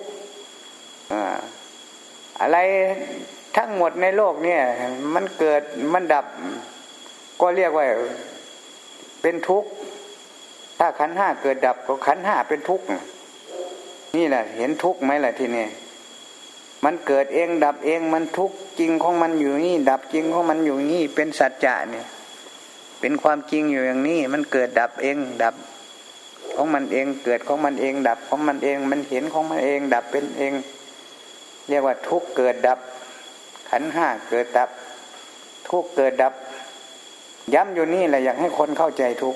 อะไร ทั้งหมดในโลกเนี่ย มันเกิดมันดับ ก็เรียกว่าเป็นทุกข์ ถ้าขันห้าเกิดดับก็ขันห้าเป็นทุกข์นี่แหละ เห็นทุกข์ไหมล่ะทีนี่มันเกิดเองดับเองมันทุกข์จริงของมันอยู่นี่ ดับจริงของมันอยู่นี่ เป็นสัจจะเนี่ย เป็นความจริงอยู่อย่างนี้ มันเกิดดับเองดับ ของมันเองเกิดของมันเอง ดับของมันเอง มันเห็นของมันเอง ดับเป็นเอง เรียกว่าทุกข์เกิดดับ ขันห้าเกิดดับ ทุกเกิดดับ ย้ำอยู่นี่แหละอยากให้คนเข้าใจทุก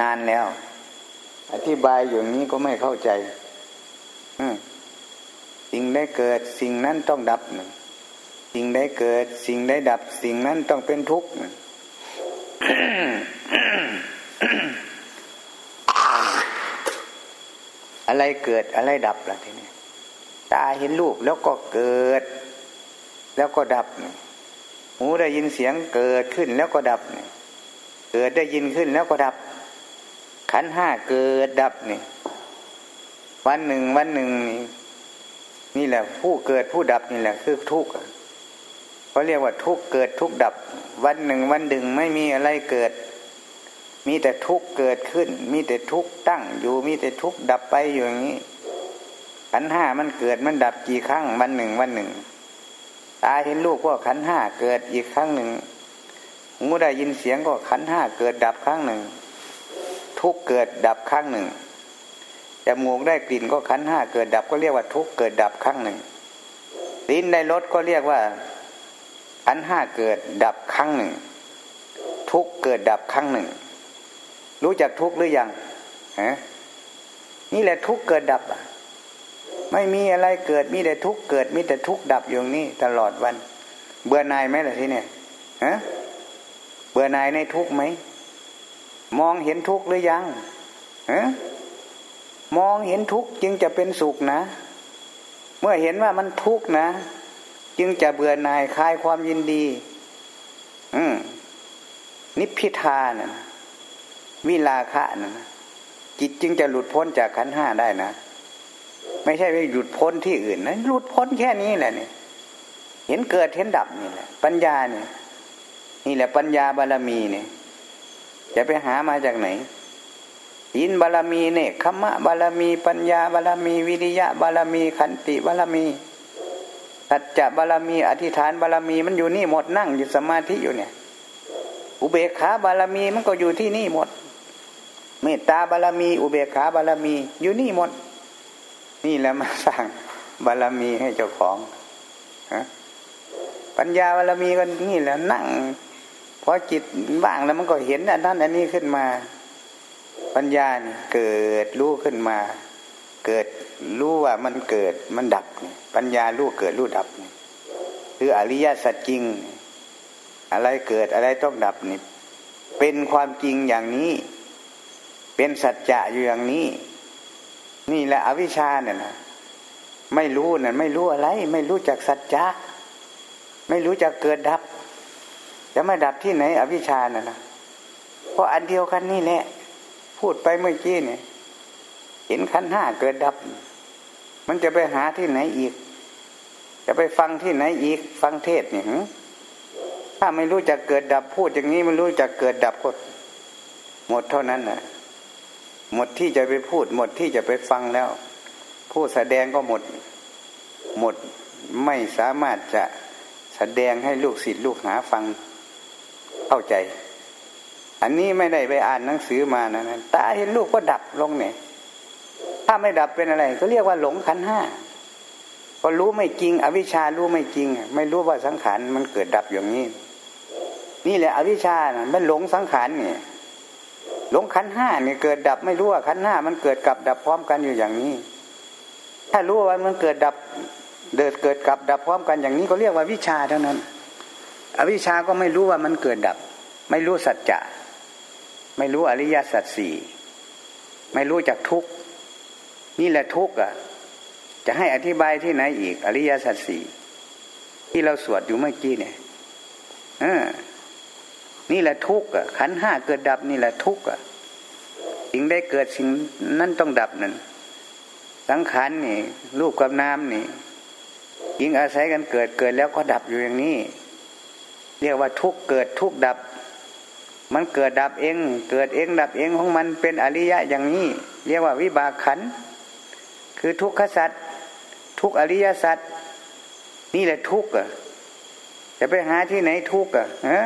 นานแล้ว อธิบายอย่างนี้ก็ไม่เข้าใจสิ่งได้เกิดสิ่งนั้นต้องดับสิ่งได้เกิด สิ่งได้ดับ สิ่งนั้นต้องเป็นทุกข์อะไรเกิดอะไรดับล่ะทีนี้ ตาเห็นรูปแล้วก็เกิด แล้วก็ดับ หูได้ยินเสียงเกิดขึ้นแล้วก็ดับ เกิดได้ยินขึ้นแล้วก็ดับ ขันห้าเกิดดับนี่วันหนึ่งวันหนึ่งนี่นี่แหละ ผู้เกิดผู้ดับนี่แหละ คือทุกข์เขาเรียกว่าทุกข์เกิดทุกข์ดับ วันหนึ่งวันหนึ่งไม่มีอะไรเกิด มีแต่ทุกข์เกิดขึ้น มีแต่ทุกข์ตั้งอยู่มีแต่ทุกข์ดับไปอยู่อย่างนี้ ขันห้ามันเกิดมันดับกี่ครั้งวันหนึ่งวันหนึ่ง ตาเห็นลูกก็ขันห้าเกิดอีกครั้งหนึ่งหูได้ยินเสียงก็ขันห้าเกิดดับครั้งหนึ่ง ทุกเกิดดับครั้งหนึ่งจมูกได้กลิ่นก็ขันห้าเกิดดับก็เรียกว่าทุกเกิดดับครั้งหนึ่งลิ้นได้รสก็เรียกว่าขันห้าเกิดดับครั้งหนึ่ง ทุกเกิดดับครั้งหนึ่ง รู้จักทุกหรือยังฮะนี่แหละทุกเกิดดับอะ ไม่มีอะไรเกิดมีแต่ทุกเกิดมีแต่ทุกดับอยู่นี่ตลอดวัน เบื่อนายไหมล่ะที่เนี่ยฮะเบื่อนายในทุกไหมมองเห็นทุกหรือยังฮะมองเห็นทุกจึงจะเป็นสุขนะ เมื่อเห็นว่ามันทุกนะ จึงจะเบื่อหน่ายคลายความยินดี อืมนิพพิทานะวิลาคะนะจิตจึงจะหลุดพ้นจากขันห้าได้นะ ไม่ใช่ไปหยุดพ้นที่อื่นนะหลุดพ้นแค่นี้แหละเนี่ยเห็นเกิดเห็นดับนี่แหละ ปัญญาเนี่ยนี่แหละปัญญาบารมีเนี่ยจะไปหามาจากไหนอินบารมีเนี่ยขมะบารมี ปัญญาบารมี วิริยะบารมีขันติบารมีสัจจะบารมี อธิษฐานบารมีมันอยู่นี่หมดนั่งอยู่สมาธิอยู่เนี่ย อุเบกขาบารมีมันก็อยู่ที่นี่หมด เมตตาบารมี อุเบกขาบารมี อยู่นี่หมด นี่แหละมาสร้างบารมีให้เจ้าของปัญญาบารมีก็นี่แหละนั่งพอจิตว่างแล้วมันก็เห็นอันนั้นอันนี้ขึ้นมา ปัญญาเกิดรู้ขึ้นมา เกิดรู้ว่ามันเกิดมันดับ ปัญญารู้เกิดรู้ดับคืออริยสัจจริง อะไรเกิดอะไรต้องดับนี่เป็นความจริงอย่างนี้ เป็นสัจจะอยู่อย่างนี้ นี่แหละ อวิชชาเนี่ยนะไม่รู้เนี่ยไม่รู้อะไร ไม่รู้จักสัจจะไม่รู้จักเกิดดับจะไม่ดับที่ไหน อวิชชาเนี่ยนะเพราะอันเดียวกันนี่แหละพูดไปเมื่อกี้เนี่ย เห็นขันห้าเกิดดับ มันจะไปหาที่ไหนอีก จะไปฟังที่ไหนอีก ฟังเทศเนี่ยถ้าไม่รู้จักเกิดดับพูดอย่างนี้ไม่รู้จักเกิดดับก็หมดเท่านั้นน่ะ หมดที่จะไปพูด หมดที่จะไปฟังแล้ว ผู้แสดงก็หมด หมดไม่สามารถจะแสดงให้ลูกศิษย์ลูกหาฟังเข้าใจ อันนี้ไม่ได้ไปอ่านหนังสือมานะตาเห็นลูกก็ดับลงเนี่ย ถ้าไม่ดับเป็นอะไร ก็เรียกว่าหลงขันห้าก็รู้ไม่จริง อวิชชารู้ไม่จริง ไม่รู้ว่าสังขารมันเกิดดับอย่างนี้ นี่แหละอวิชชานะมันหลงสังขารเนี่ย หลงขันห้าเนี่ยเกิดดับไม่รู้ว่าขันห้ามันเกิดกับดับพร้อมกันอยู่อย่างนี้ ถ้ารู้ว่ามันเกิดดับเดิดเกิดกับดับพร้อมกันอย่างนี้ก็เรียกว่าวิชาเท่านั้น อวิชาก็ไม่รู้ว่ามันเกิดดับ ไม่รู้สัจจะไม่รู้อริยสัจสี่ไม่รู้จักทุกนี่แหละทุกอะ จะให้อธิบายที่ไหนอีก อริยสัจสี่ที่เราสวดอยู่เมื่อกี้เนี่ยอ นี่แหละทุกข์อะขันห้าเกิดดับนี่แหละทุกข์อะสิ่งได้เกิดสิ่งนั้นต้องดับนั่นสังขารนี่รูปกับน้ำนี่ยิงอาศัยกันเกิดเกิดแล้วก็ดับอยู่อย่างนี้ เรียกว่าทุกเกิดทุกดับ มันเกิดดับเอง เกิดเองดับเองของมันเป็นอริยะอย่างนี้ เรียกว่าวิบากขันคือทุกขสัตว์ทุกอริยสัตว์นี่แหละทุกข์อะจะไปหาที่ไหนทุกข์อะฮะ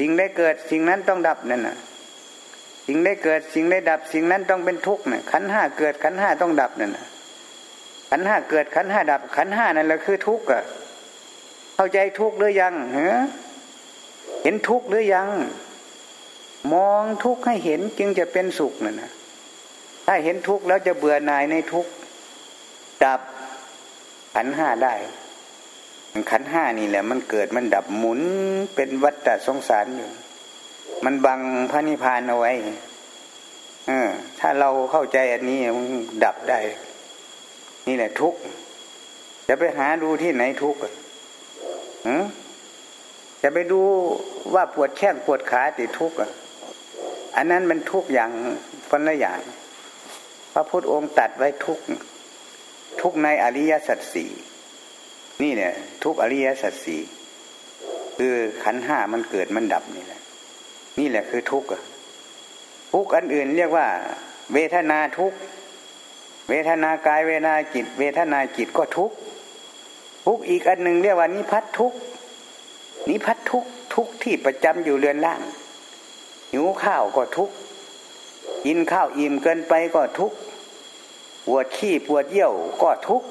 สิ่งได้เกิดสิ่งนั้นต้องดับนั่นน่ะ สิ่งได้เกิดสิ่งได้ดับ สิ่งนั้นต้องเป็นทุกข์น่ะขันห้าเกิดขันห้าต้องดับนั่นน่ะขันห้าเกิดขันห้าดับ ขันห้านั่นแหละคือทุกข์อะเข้าใจทุกข์หรือยังฮะเห็นทุกข์หรือยัง มองทุกข์ให้เห็นจึงจะเป็นสุขนั่นนะถ้าเห็นทุกข์แล้วจะเบื่อหน่ายในทุกข์ดับขันห้าได้ ขันห้านี่แหละ มันเกิดมันดับหมุนเป็นวัฏฏะสงสารอยู่ มันบังพระนิพพานเอาไว้เออถ้าเราเข้าใจอันนี้มันดับได้ นี่แหละทุกจะไปหาดูที่ไหนทุกข์จะไปดูว่าปวดแข้งปวดขาติดทุกข์อันนั้นมันทุกอย่างคนละอย่าง พระพุทธองค์ตัดไว้ทุกทุกในอริยสัจสี่ นี่เนี่ย ทุกอริยสัจสี่คือขันห้ามันเกิดมันดับนี่แหละ นี่แหละคือทุกข์ทุกข์อันอื่นเรียกว่า เวทนาทุกข์เวทนากายเวทนาจิต เวทนาจิตก็ทุกข์ทุกข์อีกอันหนึ่งเรียกว่านิพัททุกข์นิพัททุกข์ทุกข์ที่ประจำอยู่เรือนล่างหิวข้าวก็ทุกข์กินข้าวอิ่มเกินไปก็ทุกข์ปวดขี้ปวดเยี่ยวก็ทุกข์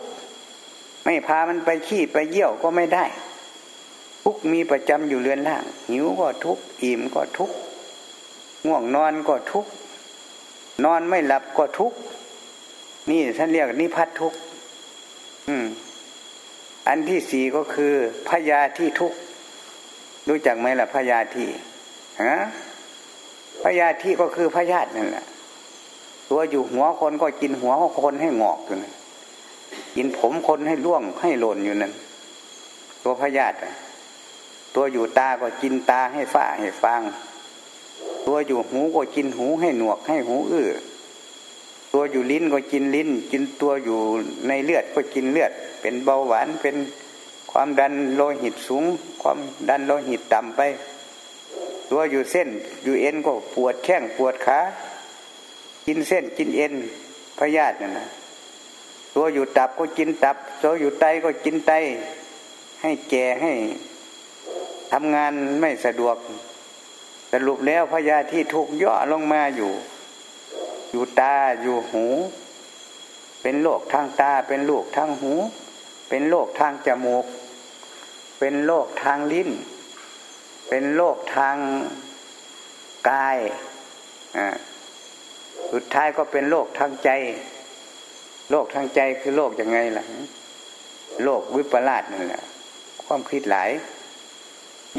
ไม่พามันไปขี้ไปเยี่ยวก็ไม่ได้ ทุกมีประจำอยู่เรือนล่าง หิวก็ทุกอิ่มก็ทุกง่วงนอนก็ทุกนอนไม่หลับก็ทุกนี่ท่านเรียกนิพัททุกอืม อันที่สี่ก็คือพยาที่ทุกรู้จักไหมล่ะพยาที่ฮะพยาธิก็คือพยาธินั่นแหละ ตัวอยู่หัวคนก็กินหัวคนให้งอกอยู่นั่น กินผมคนให้ร่วงให้หล่นอยู่นั่นตัวพยาธิตัวอยู่ตาก็กินตาให้ฝ้าให้ฟังตัวอยู่หูก็กินหูให้หนวกให้หูอื้อตัวอยู่ลิ้นก็กินลิ้น กินตัวอยู่ในเลือดก็กินเลือด เป็นเบาหวานเป็นความดันโลหิตสูง ความดันโลหิตต่ำไป ตัวอยู่เส้นอยู่เอ็นก็ปวดแข้งปวดขากินเส้นกินเอ็นพยาธินั่นนะ ตัวอยู่ตับก็กินตับตัวอยู่ไตก็กินไต ให้แก่ให้ทำงานไม่สะดวก สรุปแล้วพยาที่ถูกย่อลงมาอยู่ อยู่ตาอยู่หู เป็นโรคทางตา เป็นโรคทางหู เป็นโรคทางจมูก เป็นโรคทางลิ้น เป็นโรคทางกาย สุดท้ายก็เป็นโรคทางใจ โรคทางใจคือโรคยังไงล่ะโรควิปลาสนั่นแหละความคิดหลาย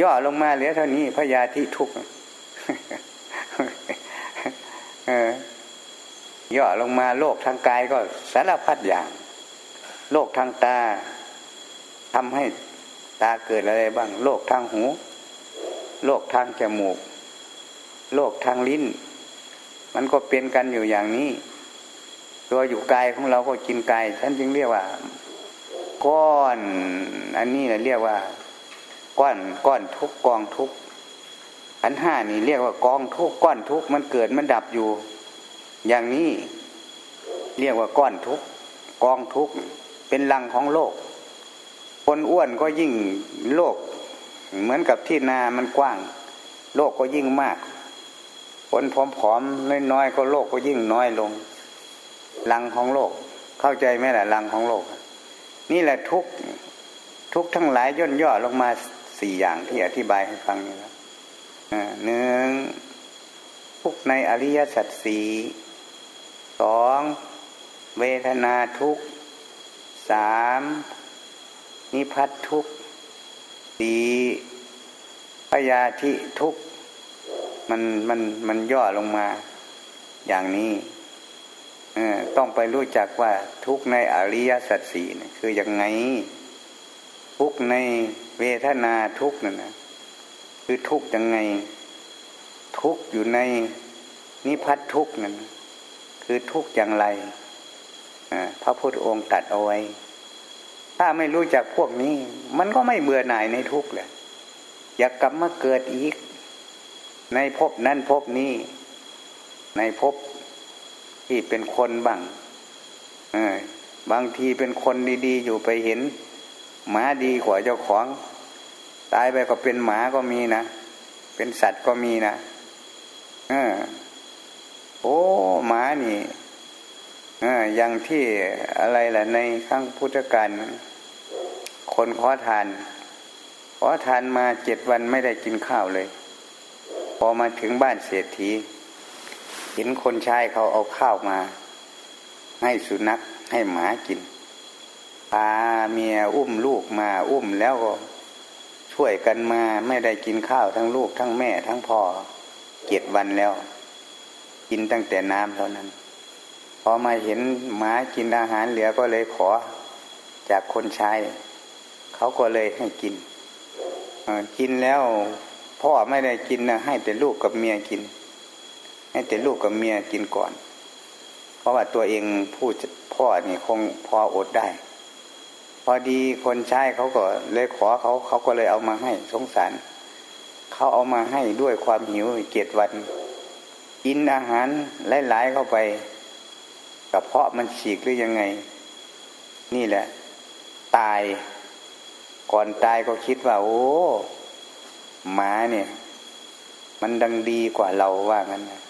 ย่อลงมาเหลือเท่านี้พยาธิทุกข์ย่อลงมาโรคทางกายก็สารพัดอย่างโรคทางตาทำให้ตาเกิดอะไรบ้างโรคทางหูโรคทางจมูกโรคทางลิ้น มันก็เป็นกันอยู่อย่างนี้ ตัวอยู่กายของเราก็กินกายท่านจึงเรียกว่า ก้อน อันนี้เรียกว่า ก้อนก้อนทุกกองทุกอันห้านี่เรียกว่ากองทุกก้อนทุกมันเกิดมันดับอยู่ อย่างนี้เรียกว่าก้อนทุกกองทุกเป็นลังของโลก คนอ้วนก็ยิ่งโลก เหมือนกับที่นามันกว้าง โลกก็ยิ่งมาก คนผอมๆน้อยๆก็โลกก็ยิ่งน้อยลง ลังของโลก เข้าใจไหมล่ะลังของโลก นี่แหละทุกทุกทั้งหลายย่นย่อลงมาสี่อย่างที่อธิบายให้ฟังนี่แล้วหนึ่งทุกในอริยสัจสี่สองเวทนาทุกสามนิพัททุกสี่พยาธิทุกมันมันมันย่อลงมาอย่างนี้ ต้องไปรู้จักว่าทุกในอริยสัจสี่คือยังไง ทุกในเวทนาทุกนั่นนะคือทุกยังไง ทุกอยู่ในนิพัททุกนั่นคือทุกอย่างไรพระพุทธองค์ตัดเอาไว้ ถ้าไม่รู้จักพวกนี้ มันก็ไม่เบื่อหน่ายในทุกแหละอยากกลับมาเกิดอีก ในภพนั้นภพนี้ ในภพ ที่เป็นคนบ้างบางทีเป็นคนดีๆ อยู่ไปเห็น หมาดีกว่าเจ้าของ ตายไปก็เป็นหมาก็มีนะ เป็นสัตว์ก็มีนะอโอ้หมานี่อย่างที่อะไรล่ะ ในครั้งพุทธกาลคนขอทาน ขอทานมาเจ็ดวันไม่ได้กินข้าวเลย พอมาถึงบ้านเศรษฐี เห็นคนใช้เขาเอาข้าวมา ให้สุนัขให้หมากินพาเมียอุ้มลูกมา อุ้มแล้วก็ช่วยกันมาไม่ได้กินข้าวทั้งลูกทั้งแม่ทั้งพ่อเจ็ดวันแล้ว กินตั้งแต่น้ำเท่านั้น พอมาเห็นหมากินอาหารเหลือก็เลยขอ จากคนใช้เขาก็เลยให้กินกินแล้วพ่อไม่ได้กินนะให้แต่ลูกกับเมียกิน ให้แต่ลูกกับเมียกินก่อน เพราะว่าตัวเองพูดพ่อนี่คงพออดได้ พอดีคนใช้เขาก็เลยขอเขาเขาก็เลยเอามาให้สงสารเขาเอามาให้ด้วยความหิวเจ็ดวัน กินอาหารหลายๆเข้าไปกระเพาะมันฉีกหรือยังไง นี่แหละ ตายก่อนตายก็คิดว่า โอ้หมาเนี่ย มันดังดีกว่าเราว่างั้นนะ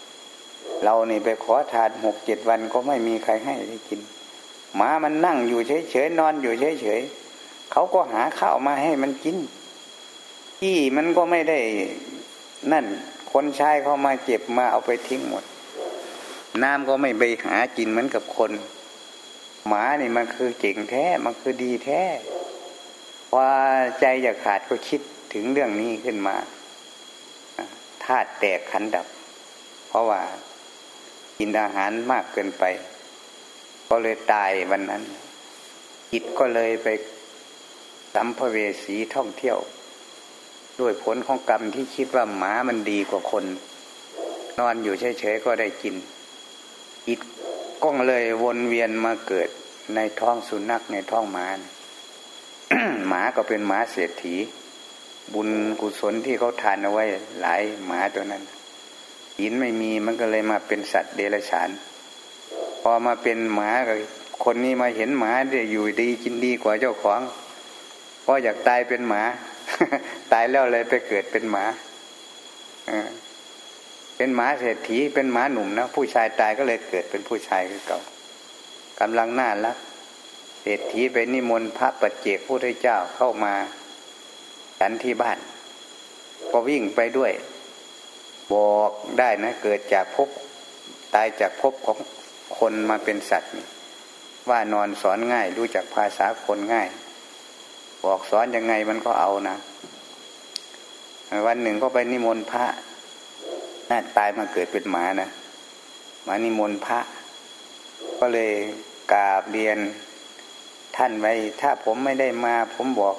เราเนี่ไปขอทานหกเจ็ดวันก็ไม่มีใครให้ได้กินหมามันนั่งอยู่เฉยๆนอนอยู่เฉยๆเขาก็หาข้าวมาให้มันกินขี้มันก็ไม่ได้นั่น คนใช้เขามาเจ็บมาเอาไปทิ้งหมด น้ำก็ไม่ไปหากินเหมือนกับคน หมานี่มันคือเก่งแท้ มันคือดีแท้พอใจอยากขาดก็คิดถึงเรื่องนี้ขึ้นมาธาตุแตกขันดับ เพราะว่า กินอาหารมากเกินไป ก็เลยตายวันนั้น จิตก็เลยไปสัมภเวสีท่องเที่ยว ด้วยผลของกรรมที่คิดว่าหมามันดีกว่าคน นอนอยู่เฉยๆก็ได้กิน จิตก็เลยวนเวียนมาเกิดในท้องสุนัขในท้องหมา หมาก็เป็นหมาเศรษฐี บุญกุศลที่เขาทานเอาไว้หลายหมาตัวนั้น หินไม่มีมันก็เลยมาเป็นสัตว์เดรัจฉาน พอมาเป็นหมาก็คนนี้มาเห็นหมาเดี๋ยอยู่ดีกินดีกว่าเจ้าของเพราะอยากตายเป็นหมา ตายแล้วเลยไปเกิดเป็นหมาเป็นหมาเศรษฐีเป็นหมาหนุ่มนะผู้ชายตายก็เลยเกิดเป็นผู้ชายคือเก่ากำลังน่ารักเศรษฐีไปนิมนต์พระปัจเจกพุทธเจ้าเข้ามาฉันที่บ้าน ก็วิ่งไปด้วย บอกได้นะเกิดจากภพตายจากภพของคนมาเป็นสัตว์นี่ว่านอนสอนง่าย รู้จักภาษาคนง่าย บอกสอนยังไงมันก็เอานะ วันหนึ่งก็ไปนิมนต์พระน่าตายมาเกิดเป็นหมานะมานิมนต์พระ ก็เลยกราบเรียนท่านไว้ ถ้าผมไม่ได้มาผมบอก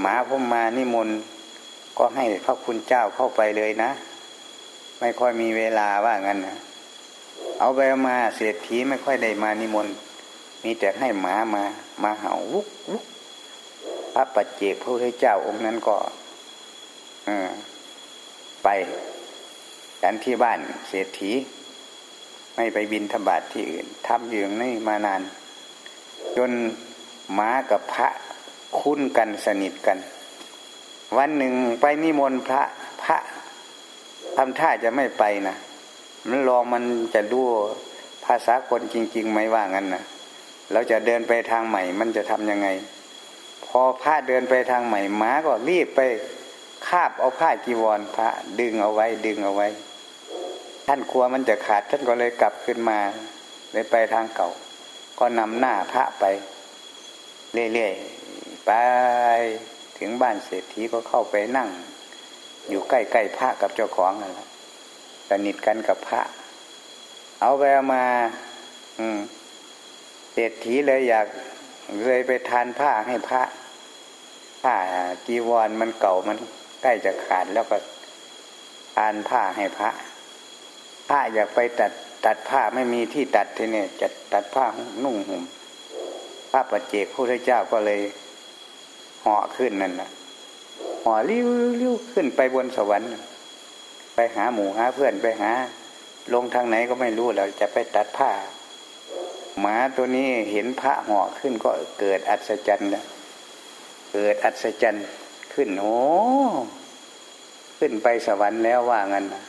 หมาผมมานิมนต์ก็ให้พระคุณเจ้าเข้าไปเลยนะ ไม่ค่อยมีเวลาว่างั้นนะเอาไปมาเศรษฐีไม่ค่อยได้มานิมนต์มีแต่ให้หมามา มาเห่าวุกวุกพระปัจเจกพระพุทธเจ้าองค์นั้นก็ไปกันที่บ้านเศรษฐี ไม่ไปบินธบาตทที่อื่นทำอยู่างนี้มานาน จนหมากับพระคุ้นกันสนิทกัน วันหนึ่งไปนิมนต์พระ ทำท่าจะไม่ไปนะมันลองมันจะดูภาษาคนจริง ๆ ไหมว่างั้นนะเราจะเดินไปทางใหม่ มันจะทำยังไง พอพระเดินไปทางใหม่ม้าก็รีบไปคาบเอาผ้ากีวรพระ ดึงเอาไว้ ดึงเอาไว้ ท่านกลัวมันจะขาด ท่านก็เลยกลับขึ้นมาเลยไปทางเก่า ก็นำหน้าพระไป เรื่อยๆไปถึงบ้านเศรษฐีก็เข้าไปนั่ง อยู่ใกล้ๆพระกับเจ้าของนั่นแหละสนิทกันกับพระ เอาไปมา อืมเศรษฐีเลยอยากเลยไปทานผ้าให้พระผ้าจีวรมันเก่ามันใกล้จะขาดแล้วก็ทานผ้าให้พระพระอยากไปตัดตัดผ้าไม่มีที่ตัดทีนี่จะตัดผ้านุ่งห่มพระปัจเจกพระเจ้าก็เลยเห่อขึ้นนั่นนะ ห่อริ้วริ้วขึ้นไปบนสวรรค์ ไปหาหมูหาเพื่อนไปหา ลงทางไหนก็ไม่รู้แล้วจะไปตัดผ้าหมาตัวนี้เห็นพระห่อขึ้นก็เกิดอัศจรรย์นะเกิดอัศจรรย์ขึ้นโอ้ขึ้นไปสวรรค์แล้วว่างั้นนะ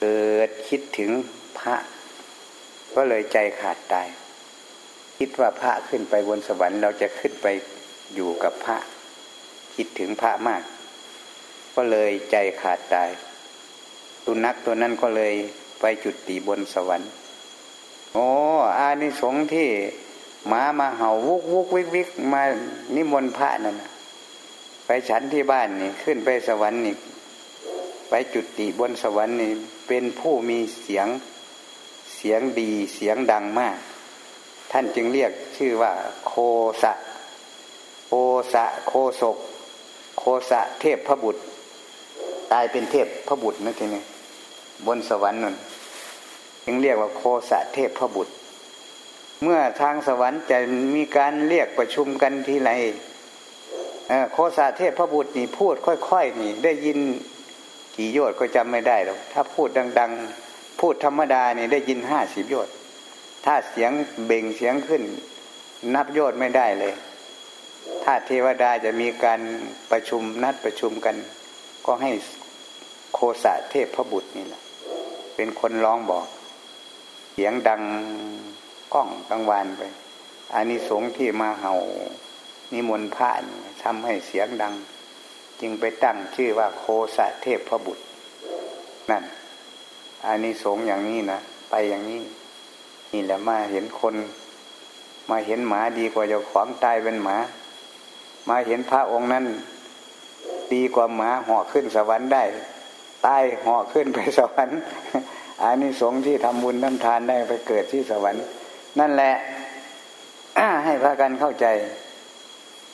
เกิดคิดถึงพระ ก็เลยใจขาดตาย คิดว่าพระขึ้นไปบนสวรรค์ เราจะขึ้นไปอยู่กับพระ คิดถึงพระมาก ก็เลยใจขาดตายตุนักตัวนั้นก็เลยไปจุดตีบนสวรรค์ โอ้อานิสงส์ที่หมามาเห่าวุกวุกวิกวิกมานิมนต์พระนั่นนะไปฉันที่บ้านนี่ขึ้นไปสวรรค์นี่ไปจุดติบนสวรรค์นี่เป็นผู้มีเสียงเสียงดีเสียงดังมาก ท่านจึงเรียกชื่อว่า โคสะ โคสะโคศก สะเทพพระบุตร ตายเป็นเทพพระบุตรนั่นทีนี้บนสวรรค์นั่นจึงเรียกว่าโคสะเทพพระบุตร เมื่อทางสวรรค์จะมีการเรียกประชุมกันทีไรโคสะเทพพระบุตรนี่พูดค่อยๆนี่ ได้ยินกี่โยชน์ก็จำไม่ได้หรอกถ้าพูดดัง ๆ พูดธรรมดานี่ได้ยินห้าสิบโยชน์ถ้าเสียงเบ่งเสียงขึ้น นับโยชน์ไม่ได้เลย ถ้าเทวดาจะมีการประชุมนัดประชุมกัน ก็ให้โคสะเทพพระบุตรนี่แหละ เป็นคนร้องบอก เสียงดังก้องกังวานไปอานิสงส์ที่มาเห่านิมนต์พระทำให้เสียงดัง จึงไปตั้งชื่อว่าโคสะเทพพระบุตร นั่นอานิสงส์อย่างนี้นะไปอย่างนี้ นี่แหละมาเห็นคน มาเห็นหมาดีกว่าเจ้าของตายเป็นหมา มาเห็นพระองค์นั้นดีกว่าหมาห่อขึ้นสวรรค์ได้ ตายห่อขึ้นไปสวรรค์อานิสงส์ที่ทำบุญทำทานได้ไปเกิดที่สวรรค์ นั่นแหละให้พากันเข้าใจ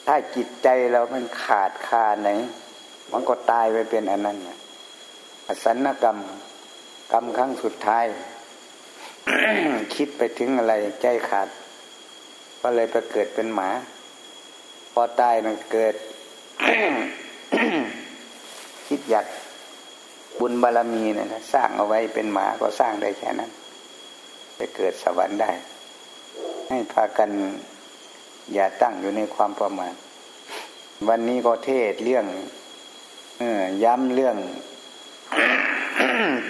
ถ้าจิตใจเรามันขาดคาไหน มันก็ตายไปเป็นอันนั้นอสันกรรม กรรมครั้งสุดท้าย คิดไปถึงอะไรใจขาด ก็เลยไปเกิดเป็นหมา พอตายมันเกิด คิดอยากบุญบารรมีเนี่ยนะสร้างเอาไว้เป็นหมาก็สร้างได้แค่นั้นไปเกิดสวรรค์ได้ ให้พากันอย่าตั้งอยู่ในความประมาทวันนี้ก็เทศเรื่องย้ำเรื่อง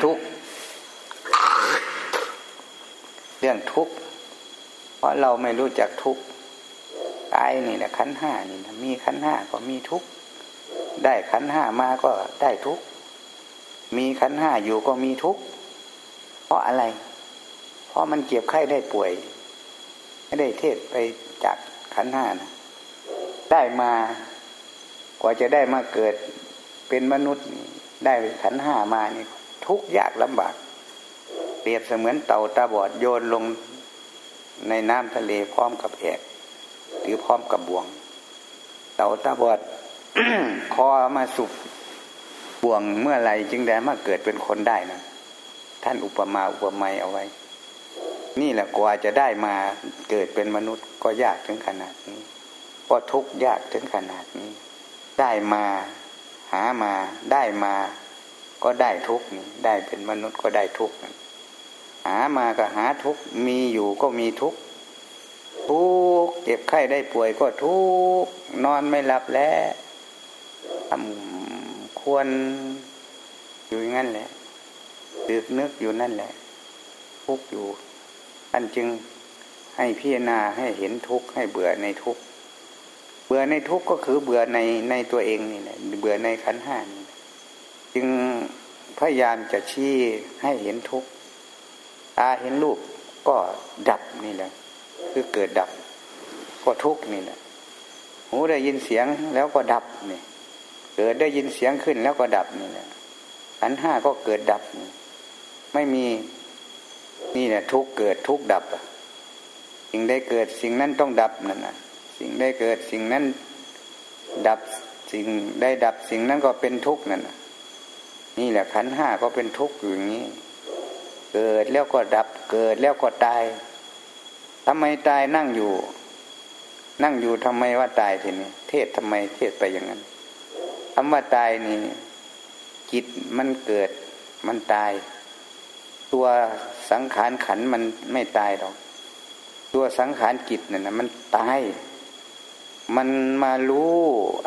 ทุกเรื่องทุกเพราะเราไม่รู้จักทุก กายนี่แหละขันห้านี่นะมีขันห้าก็มีทุกได้ขันห้ามาก็ได้ทุกมีขันห้าอยู่ก็มีทุกเพราะอะไร เพราะมันเก็บไข้ได้ป่วย ไม่ได้เทศไปจากขันห้านะได้มากว่าจะได้มาเกิดเป็นมนุษย์ได้ขันห้ามานี่ทุกยากลำบาก เปรียบเสมือนเต่าตาบอดโยนลงในน้ำทะเลพร้อมกับแอก หรือพร้อมกับบ่วง เต่าตาบอดคอมาสุบบ่วงเมื่อไรจึงได้มาเกิดเป็นคนได้นะท่านอุปมาอุปไมยเอาไว้ นี่แหละกว่าจะได้มาเกิดเป็นมนุษย์ก็ยากถึงขนาดนี้ก็ทุกยากถึงขนาดนี้ ได้มาหามาได้มาก็ได้ทุกนี่ได้เป็นมนุษย์ก็ได้ทุกหามาก็หาทุกมีอยู่ก็มีทุก ทุกข์เจ็บไข้ได้ป่วยก็ทุกข์นอนไม่หลับแล้วทำควรอยู่อย่างนั้นแหละตึกนึกอยู่นั่นแหละ ทุกอยู่ท่านจึงให้พิจารณาให้เห็นทุกข์ให้เบื่อในทุกข์เบื่อในทุกข์ก็คือเบื่อในในตัวเองนี่แหละเบื่อในขันห้านี่จึงพยายามจะชี้ให้เห็นทุกข์ตาเห็นรูปก็ดับนี่แหละ คือเกิดดับ ก็ทุกนี่แหละหูได้ยินเสียงแล้วก็ดับนี่เกิดได้ยินเสียงขึ้นแล้วก็ดับนี่แหละขันห้าก็เกิดดับไม่มีนี่แหละทุกเกิดทุกดับสิ่งได้เกิดสิ่งนั้นต้องดับนั่นนะสิ่งได้เกิดสิ่งนั้นดับสิ่งได้ดับสิ่งนั้นก็เป็นทุกข์นั่นนะนี่แหละขันห้าก็เป็นทุกข์อยู่อย่างนี้ เกิดแล้วก็ดับเกิดแล้วก็ตาย ทำไมตายนั่งอยู่ นั่งอยู่ทำไมว่าตายทีนี้เทศทำไมเทศไปอย่างนั้นคำว่าตายนี่จิตมันเกิดมันตาย ตัวสังขารขันมันไม่ตายหรอก ตัวสังขารจิตเนี่ยนะมันตาย มันมารู้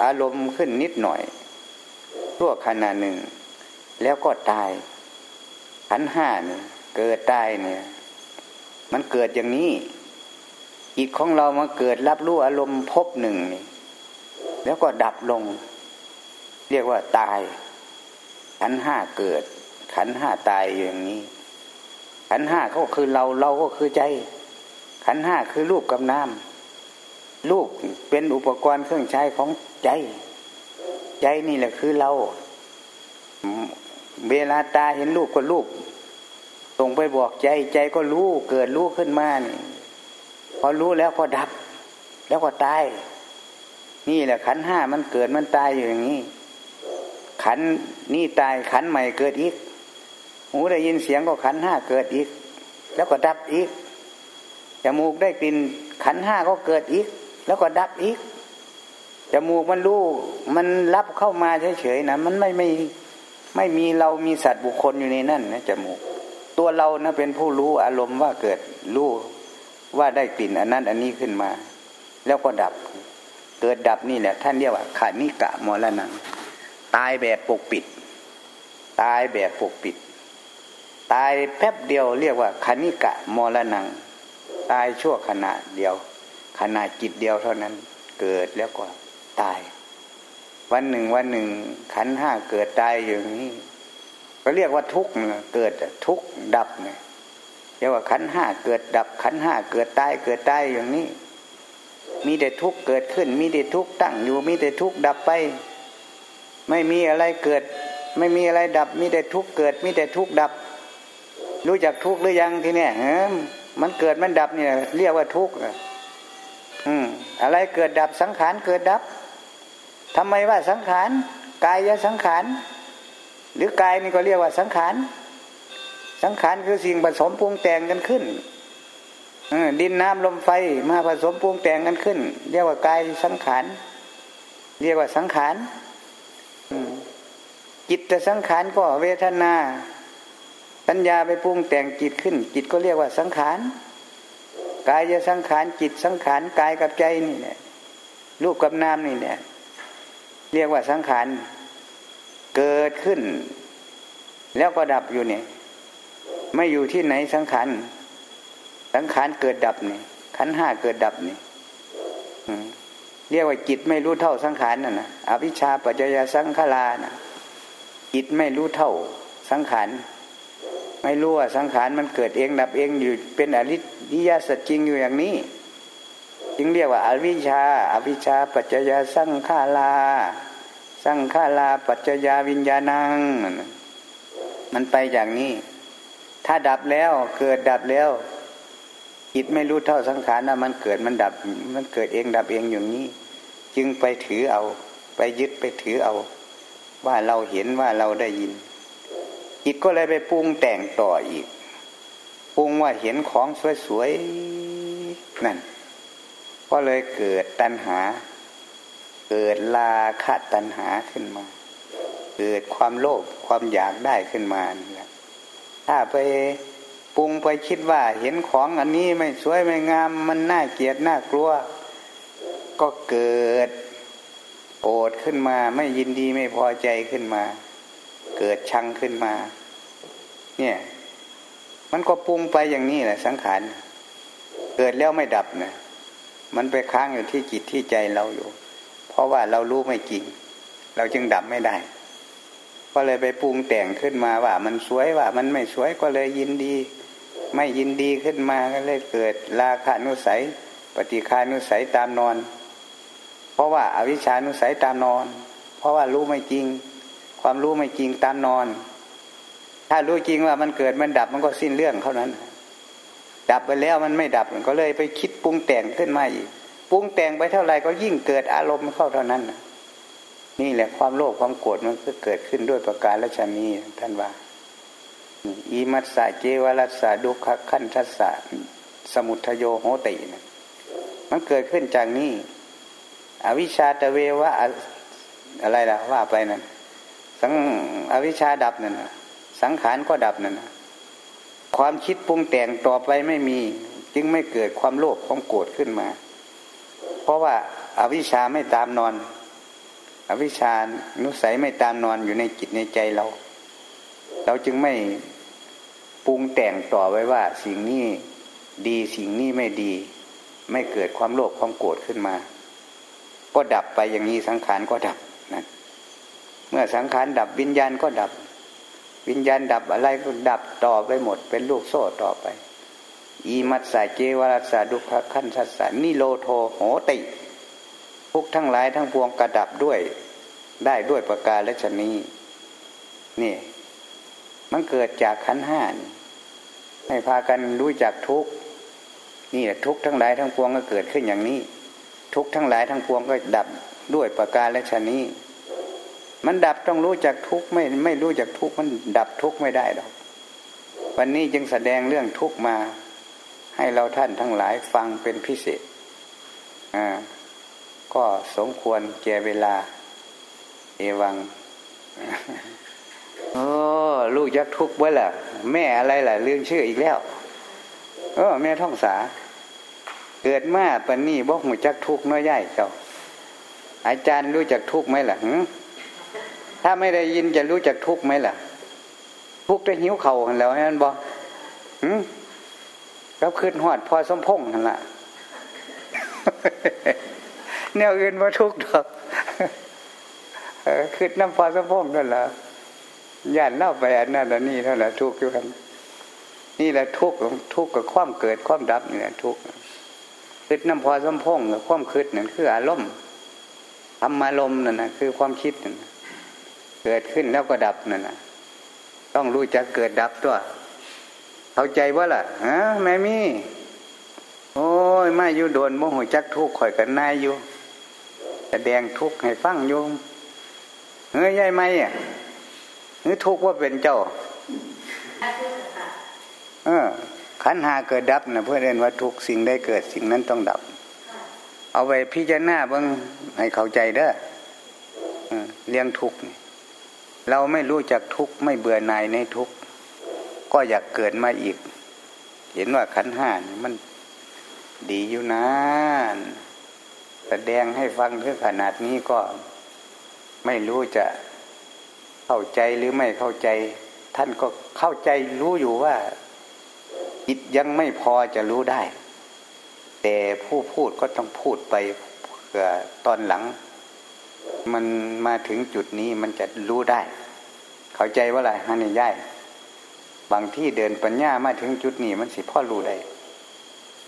อารมณ์ขึ้นนิดหน่อยชั่วขณะหนึ่ง แล้วก็ตาย ขันห้าเนี่ยเกิดตายเนี่ย มันเกิดอย่างนี้ จิตของเรามาเกิดรับรู้อารมณ์พบหนึ่งนี่แล้วก็ดับลง เรียกว่าตาย ขันห้าเกิด ขันห้าตายอย่างนี้ ขันห้าก็คือเราเราก็คือใจ ขันห้าคือรูปกับน้ำรูปเป็นอุปกรณ์เครื่องใช้ของใจ ใจนี่แหละคือเรา เวลาตาเห็นรูปก็รูปตรงไปบอกใจใจก็รู้เกิดรู้ขึ้นมานี่ พอรู้แล้วก็ดับ แล้วก็ตาย นี่แหละขันห้ามันเกิดมันตายอยู่อย่างนี้ ขันนี่ตายขันใหม่เกิดอีกหูได้ยินเสียงก็ขันห้าเกิดอีก แล้วก็ดับอีกจมูกได้กลิ่นขันห้าก็เกิดอีก แล้วก็ดับอีกจมูกมันรู้มันรับเข้ามาเฉยๆนะมันไม่ไม่ไม่มีเรามีสัตว์บุคคลอยู่ในนั่นนะจมูก ตัวเรานะเป็นผู้รู้อารมณ์ว่าเกิดรู้ ว่าได้กลิ่นอันนั้นอันนี้ขึ้นมา แล้วก็ดับ เกิดดับนี่แหละท่านเรียกว่าขานิกะมรณะตายแบบปกปิด ตายแบบปกปิด ตายแป๊บเดียวเรียกว่าคณิกะมรณงตายชั่วขณะเดียว ขณะจิตเดียวเท่านั้น เกิดแล้วก็ตาย วันหนึ่งวันหนึ่ง ขันห้าเกิดตายอย่างนี้ก็เรียกว่าทุกข์เกิดทุกข์ดับเนี่ย เรียกว่าขันห้าเกิดดับขันห้าเกิดตายเกิดตายอย่างนี้ มีแต่ทุกข์เกิดขึ้น มีแต่ทุกข์ตั้งอยู่ มีแต่ทุกข์ดับไป ไม่มีอะไรเกิด ไม่มีอะไรดับ มีแต่ทุกข์เกิด มีแต่ทุกข์ดับ รู้จักทุกข์หรือยังทีเนี้ยมันเกิดมันดับเนี่ย เรียกว่าทุกข์อืมอะไรเกิดดับสังขารเกิดดับทำไมว่าสังขารกายสังขารหรือกายนี่ก็เรียกว่าสังขาร สังขารคือสิ่งผสมปรุงแต่งกันขึ้นดินน้ำลมไฟมาผสมปรุงแต่งกันขึ้น เรียกว่ากายสังขาร เรียกว่าสังขารจิตแต่สังขารก็เวทนาปัญญาไปปรุงแต่งจิตขึ้น จิตก็เรียกว่าสังขารกายจะสังขารจิตสังขารกายกับใจนี่แหละรูปกับนามนี่เนี่ยเรียกว่าสังขารเกิดขึ้น แล้วก็ดับอยู่เนี่ย ไม่อยู่ที่ไหนสังขารสังขารเกิดดับนี่ขันห้าเกิดดับนี่เรียกว่าจิตไม่รู้เท่าสังขารน่ะนะอภิชาปัจจยสังขารานะจิตไม่รู้เท่าสังขารไม่รู้ว่าสังขารมันเกิดเองดับเองอยู่เป็นอริยสัจจริงอยู่อย่างนี้ จึงเรียกว่าอวิชาอวิชาปัจจยสังขาราสังขาราปัจจยาวิญญาณัง มันไปอย่างนี้ ถ้าดับแล้วเกิดดับแล้วจิตไม่รู้เท่าสังขารนะมันเกิดมันดับ มันเกิดเองดับเองอย่างนี้ จึงไปถือเอา ไปยึดไปถือเอา ว่าเราเห็นว่าเราได้ยิน จิตก็เลยไปปรุงแต่งต่ออีกปรุงว่าเห็นของสวยๆนั่นก็เลยเกิดตัณหา เกิดลาคะตัณหาขึ้นมา เกิดความโลภความอยากได้ขึ้นมานี ถ้าไปปรุงไปคิดว่าเห็นของอันนี้ไม่สวยไม่งาม มันน่าเกลียดน่ากลัว ก็เกิดโอดขึ้นมาไม่ยินดีไม่พอใจขึ้นมา เกิดชังขึ้นมา เนี่ย มันก็ปรุงไปอย่างนี้แหละสังขารเกิดแล้วไม่ดับนะมันไปค้างอยู่ที่จิตที่ใจเราอยู่ เพราะว่าเรารู้ไม่จริง เราจึงดับไม่ได้ ก็เลยไปปรุงแต่งขึ้นมาว่ามันสวยว่า มันไม่สวยก็เลยยินดี ไม่ยินดีขึ้นมาก็เลยเกิดราคะนุสัย ปฏิคานุสัยตามนอน เพราะว่าอาวิชานุสัยตามนอน เพราะว่ารู้ไม่จริง ความรู้ไม่จริงตามนอน ถ้ารู้จริงว่ามันเกิดมันดับมันก็สิ้นเรื่องเท่านั้น ดับไปแล้วมันไม่ดับก็เลยไปคิดปรุงแต่งขึ้นมาอีกปรุงแต่งไปเท่าไหร่ก็ยิ่งเกิดอารมณ์เข้าเท่านั้น นี่แหละความโลภความโกรธมันก็เกิดขึ้นด้วยประการละชนีท่านว่าอีมัสสะเจวรัสสะดุขขันทัสสะสมุทโยโหตินะมันเกิดขึ้นจากนี้ อวิชชาตะเววะอะไรล่ะว่าไปนั่นสังอวิชชาดับนั่นสังขารก็ดับนั่นความคิดปรุงแต่งต่อไปไม่มี จึงไม่เกิดความโลภความโกรธขึ้นมา เพราะว่าอาวิชชาไม่ตามนอน อวิชานุสัยไม่ตามนอนอยู่ในจิตในใจเรา เราจึงไม่ปรุงแต่งต่อไว้ว่า สิ่งนี้ดีสิ่งนี้ไม่ดี ไม่เกิดความโลภความโกรธขึ้นมา ก็ดับไปอย่างนี้สังขารก็ดับนะเมื่อสังขารดับวิญญาณก็ดับ วิญญาณดับอะไรก็ดับต่อไปหมด เป็นลูกโซ่ต่อไป อีมัตสาเจวรัสาดุขขันสัสสานิโลโทโหติ ทุกทั้งหลายทั้งปวงกระดับด้วย ได้ด้วยประการและชนีนี่ มันเกิดจากขันห้านให้พากันรู้จักทุกนี่แหละทุกทั้งหลายทั้งปวงก็เกิดขึ้นอย่างนี้ ทุกทั้งหลายทั้งปวงก็ดับด้วยประการและชนีมันดับต้องรู้จักทุกไม่ไม่รู้จักทุกมันดับทุกไม่ได้หรอกวันนี้จึงแสดงเรื่องทุกมา ให้เราท่านทั้งหลายฟังเป็นพิเศษอ่า ก็สมควรแก่เวลา เอวังโอ้ลูกยักทุกข์ไว้ล่ะ แม่อะไรล่ะเรื่องชื่ออีกแล้ว เออ แม่ท่องสา เกิดมาปันนี่บอกหูจักทุกน้อยใหญ่เจ้า อาจารย์รู้จักทุกไหมล่ะถ้าไม่ได้ยินจะรู้จักทุกไหมล่ะ ทุกได้หิวเข่าหันแล้วนั่นบอกหืมก็ขึ้นหอดพอสมพงษ์หันละ แนวอื่นว่าทุกดอกขึ้นน้ำพอสมพงนั่นแหละย่านเล่าไปอันนั้นอันนี้เท่านั้นทุกข์อยู่กันนี่แหละทุกข์ทุกข์กับความเกิดความดับนี่แหละทุกข์คิดน้ำพอสมพงกับความคิดนั่นคืออารมณ์ธรรมารมณ์นั่นนะคือความคิดนั่นเกิดขึ้นแล้วก็ดับนั่นนะต้องรู้จักเกิดดับตัวเข้าใจว่าล่ะฮะแม่มีโอ้ยไม่อยู่โดนโมโหจักทุกข่อยกันนายอยู่ แสดงทุกข์ให้ฟังโยมเฮ้ยยายไม่อะเฮ้ยทุกข์ว่าเป็นเจ้า เออขันหาเกิดดับนะเพื่อเรียนว่าทุกสิ่งได้เกิดสิ่งนั้นต้องดับ เอาไปพิจารณาบ้างให้เข้าใจเด้อเลี้ยงทุกนี่เราไม่รู้จักทุกข์ไม่เบื่อหน่ายในทุกข์ก็อยากเกิดมาอีก เห็นว่าขันห้านี่มันดีอยู่นะ แสดงให้ฟังถึงขนาดนี้ก็ไม่รู้จะเข้าใจหรือไม่เข้าใจ ท่านก็เข้าใจรู้อยู่ว่าจิตยังไม่พอจะรู้ได้ แต่ผู้พูดก็ต้องพูดไปเผื่อตอนหลัง มันมาถึงจุดนี้มันจะรู้ได้ เข้าใจว่าอะไรฮันนี่ย่ายบางที่เดินปัญญามาถึงจุดนี้มันสิพ่อรู้ได้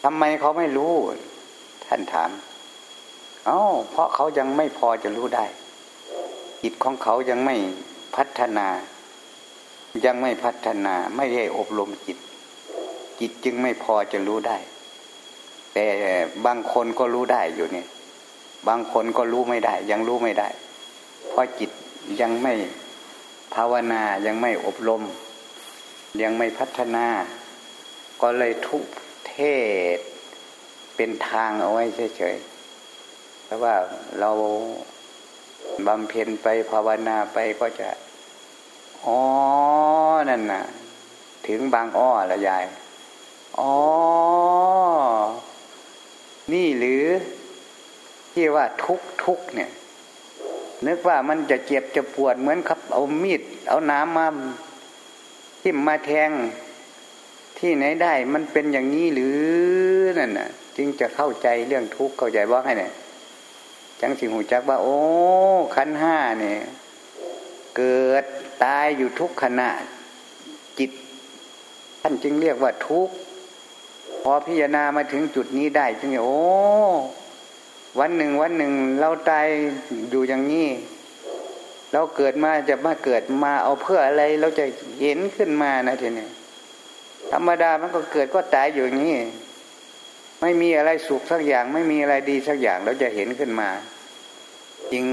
ทำไมเขาไม่รู้ ท่านถาม เอา้า เพราะเขายังไม่พอจะรู้ได้ จิตของเขายังไม่พัฒนา ยังไม่พัฒนา ไม่ได้อบรมจิต จิตจึงไม่พอจะรู้ได้ แต่บางคนก็รู้ได้อยู่เนี่ย บางคนก็รู้ไม่ได้ ยังรู้ไม่ได้ เพราะจิตยังไม่ภาวนายังไม่อบรม ยังไม่พัฒนา ก็เลยทุกเทศเป็นทางเอาไว้เฉยๆ เพราะว่าเราบำเพ็ญไปภาวนาไปก็จะอ๋อนั่นน่ะ ถึงบางอ้อละยายอ๋อนี่หรือที่ว่าทุกทุกเนี่ย นึกว่ามันจะเจ็บจะปวดเหมือนครับ เอามีด เอาน้ำมาทิ่มมาแทง ที่ไหนได้ มันเป็นอย่างนี้หรือนั่นน่ะ จึงจะเข้าใจเรื่องทุกข์เข้าใจว่าให้เนี่ย จังสิหูจักว่า โอ้ขันห้าเนี่ยเกิดตายอยู่ทุกขณะจิต ท่านจึงเรียกว่าทุกพอพิจารณามาถึงจุดนี้ได้จึงโอ้วันหนึ่งวันหนึ่งเราตายอยู่อย่างนี้เราเกิดมาจะมาเกิดมาเอาเพื่ออะไร เราจะเห็นขึ้นมานะทีนี้ธรรมดามันก็เกิดก็ตายอยู่อย่างนี้ ไม่มีอะไรสุขสักอย่าง ไม่มีอะไรดีสักอย่างเราจะเห็นขึ้นมาจึง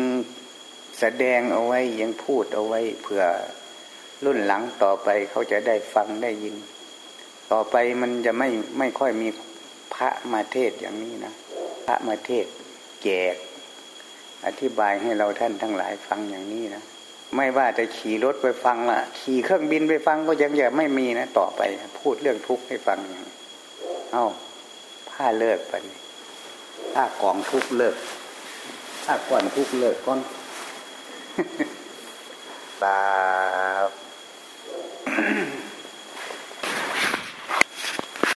แสดงเอาไว้ยังพูดเอาไว้เผื่อรุ่นหลังต่อไปเขาจะได้ฟังได้ยิน ต่อไปมันจะไม่ไม่ค่อยมีพระมาเทศอย่างนี้นะพระมาเทศแจก อธิบายให้เราท่านทั้งหลายฟังอย่างนี้นะไม่ว่าจะขี่รถไปฟังละขี่เครื่องบินไปฟังก็ยังจะไม่มีนะต่อไป พูดเรื่องทุกข์ให้ฟังอย่างเอา้า ถ้าเลิกไปถ้ากองทุกเลิกถ้าก่อนทุกเลิกก้อนตา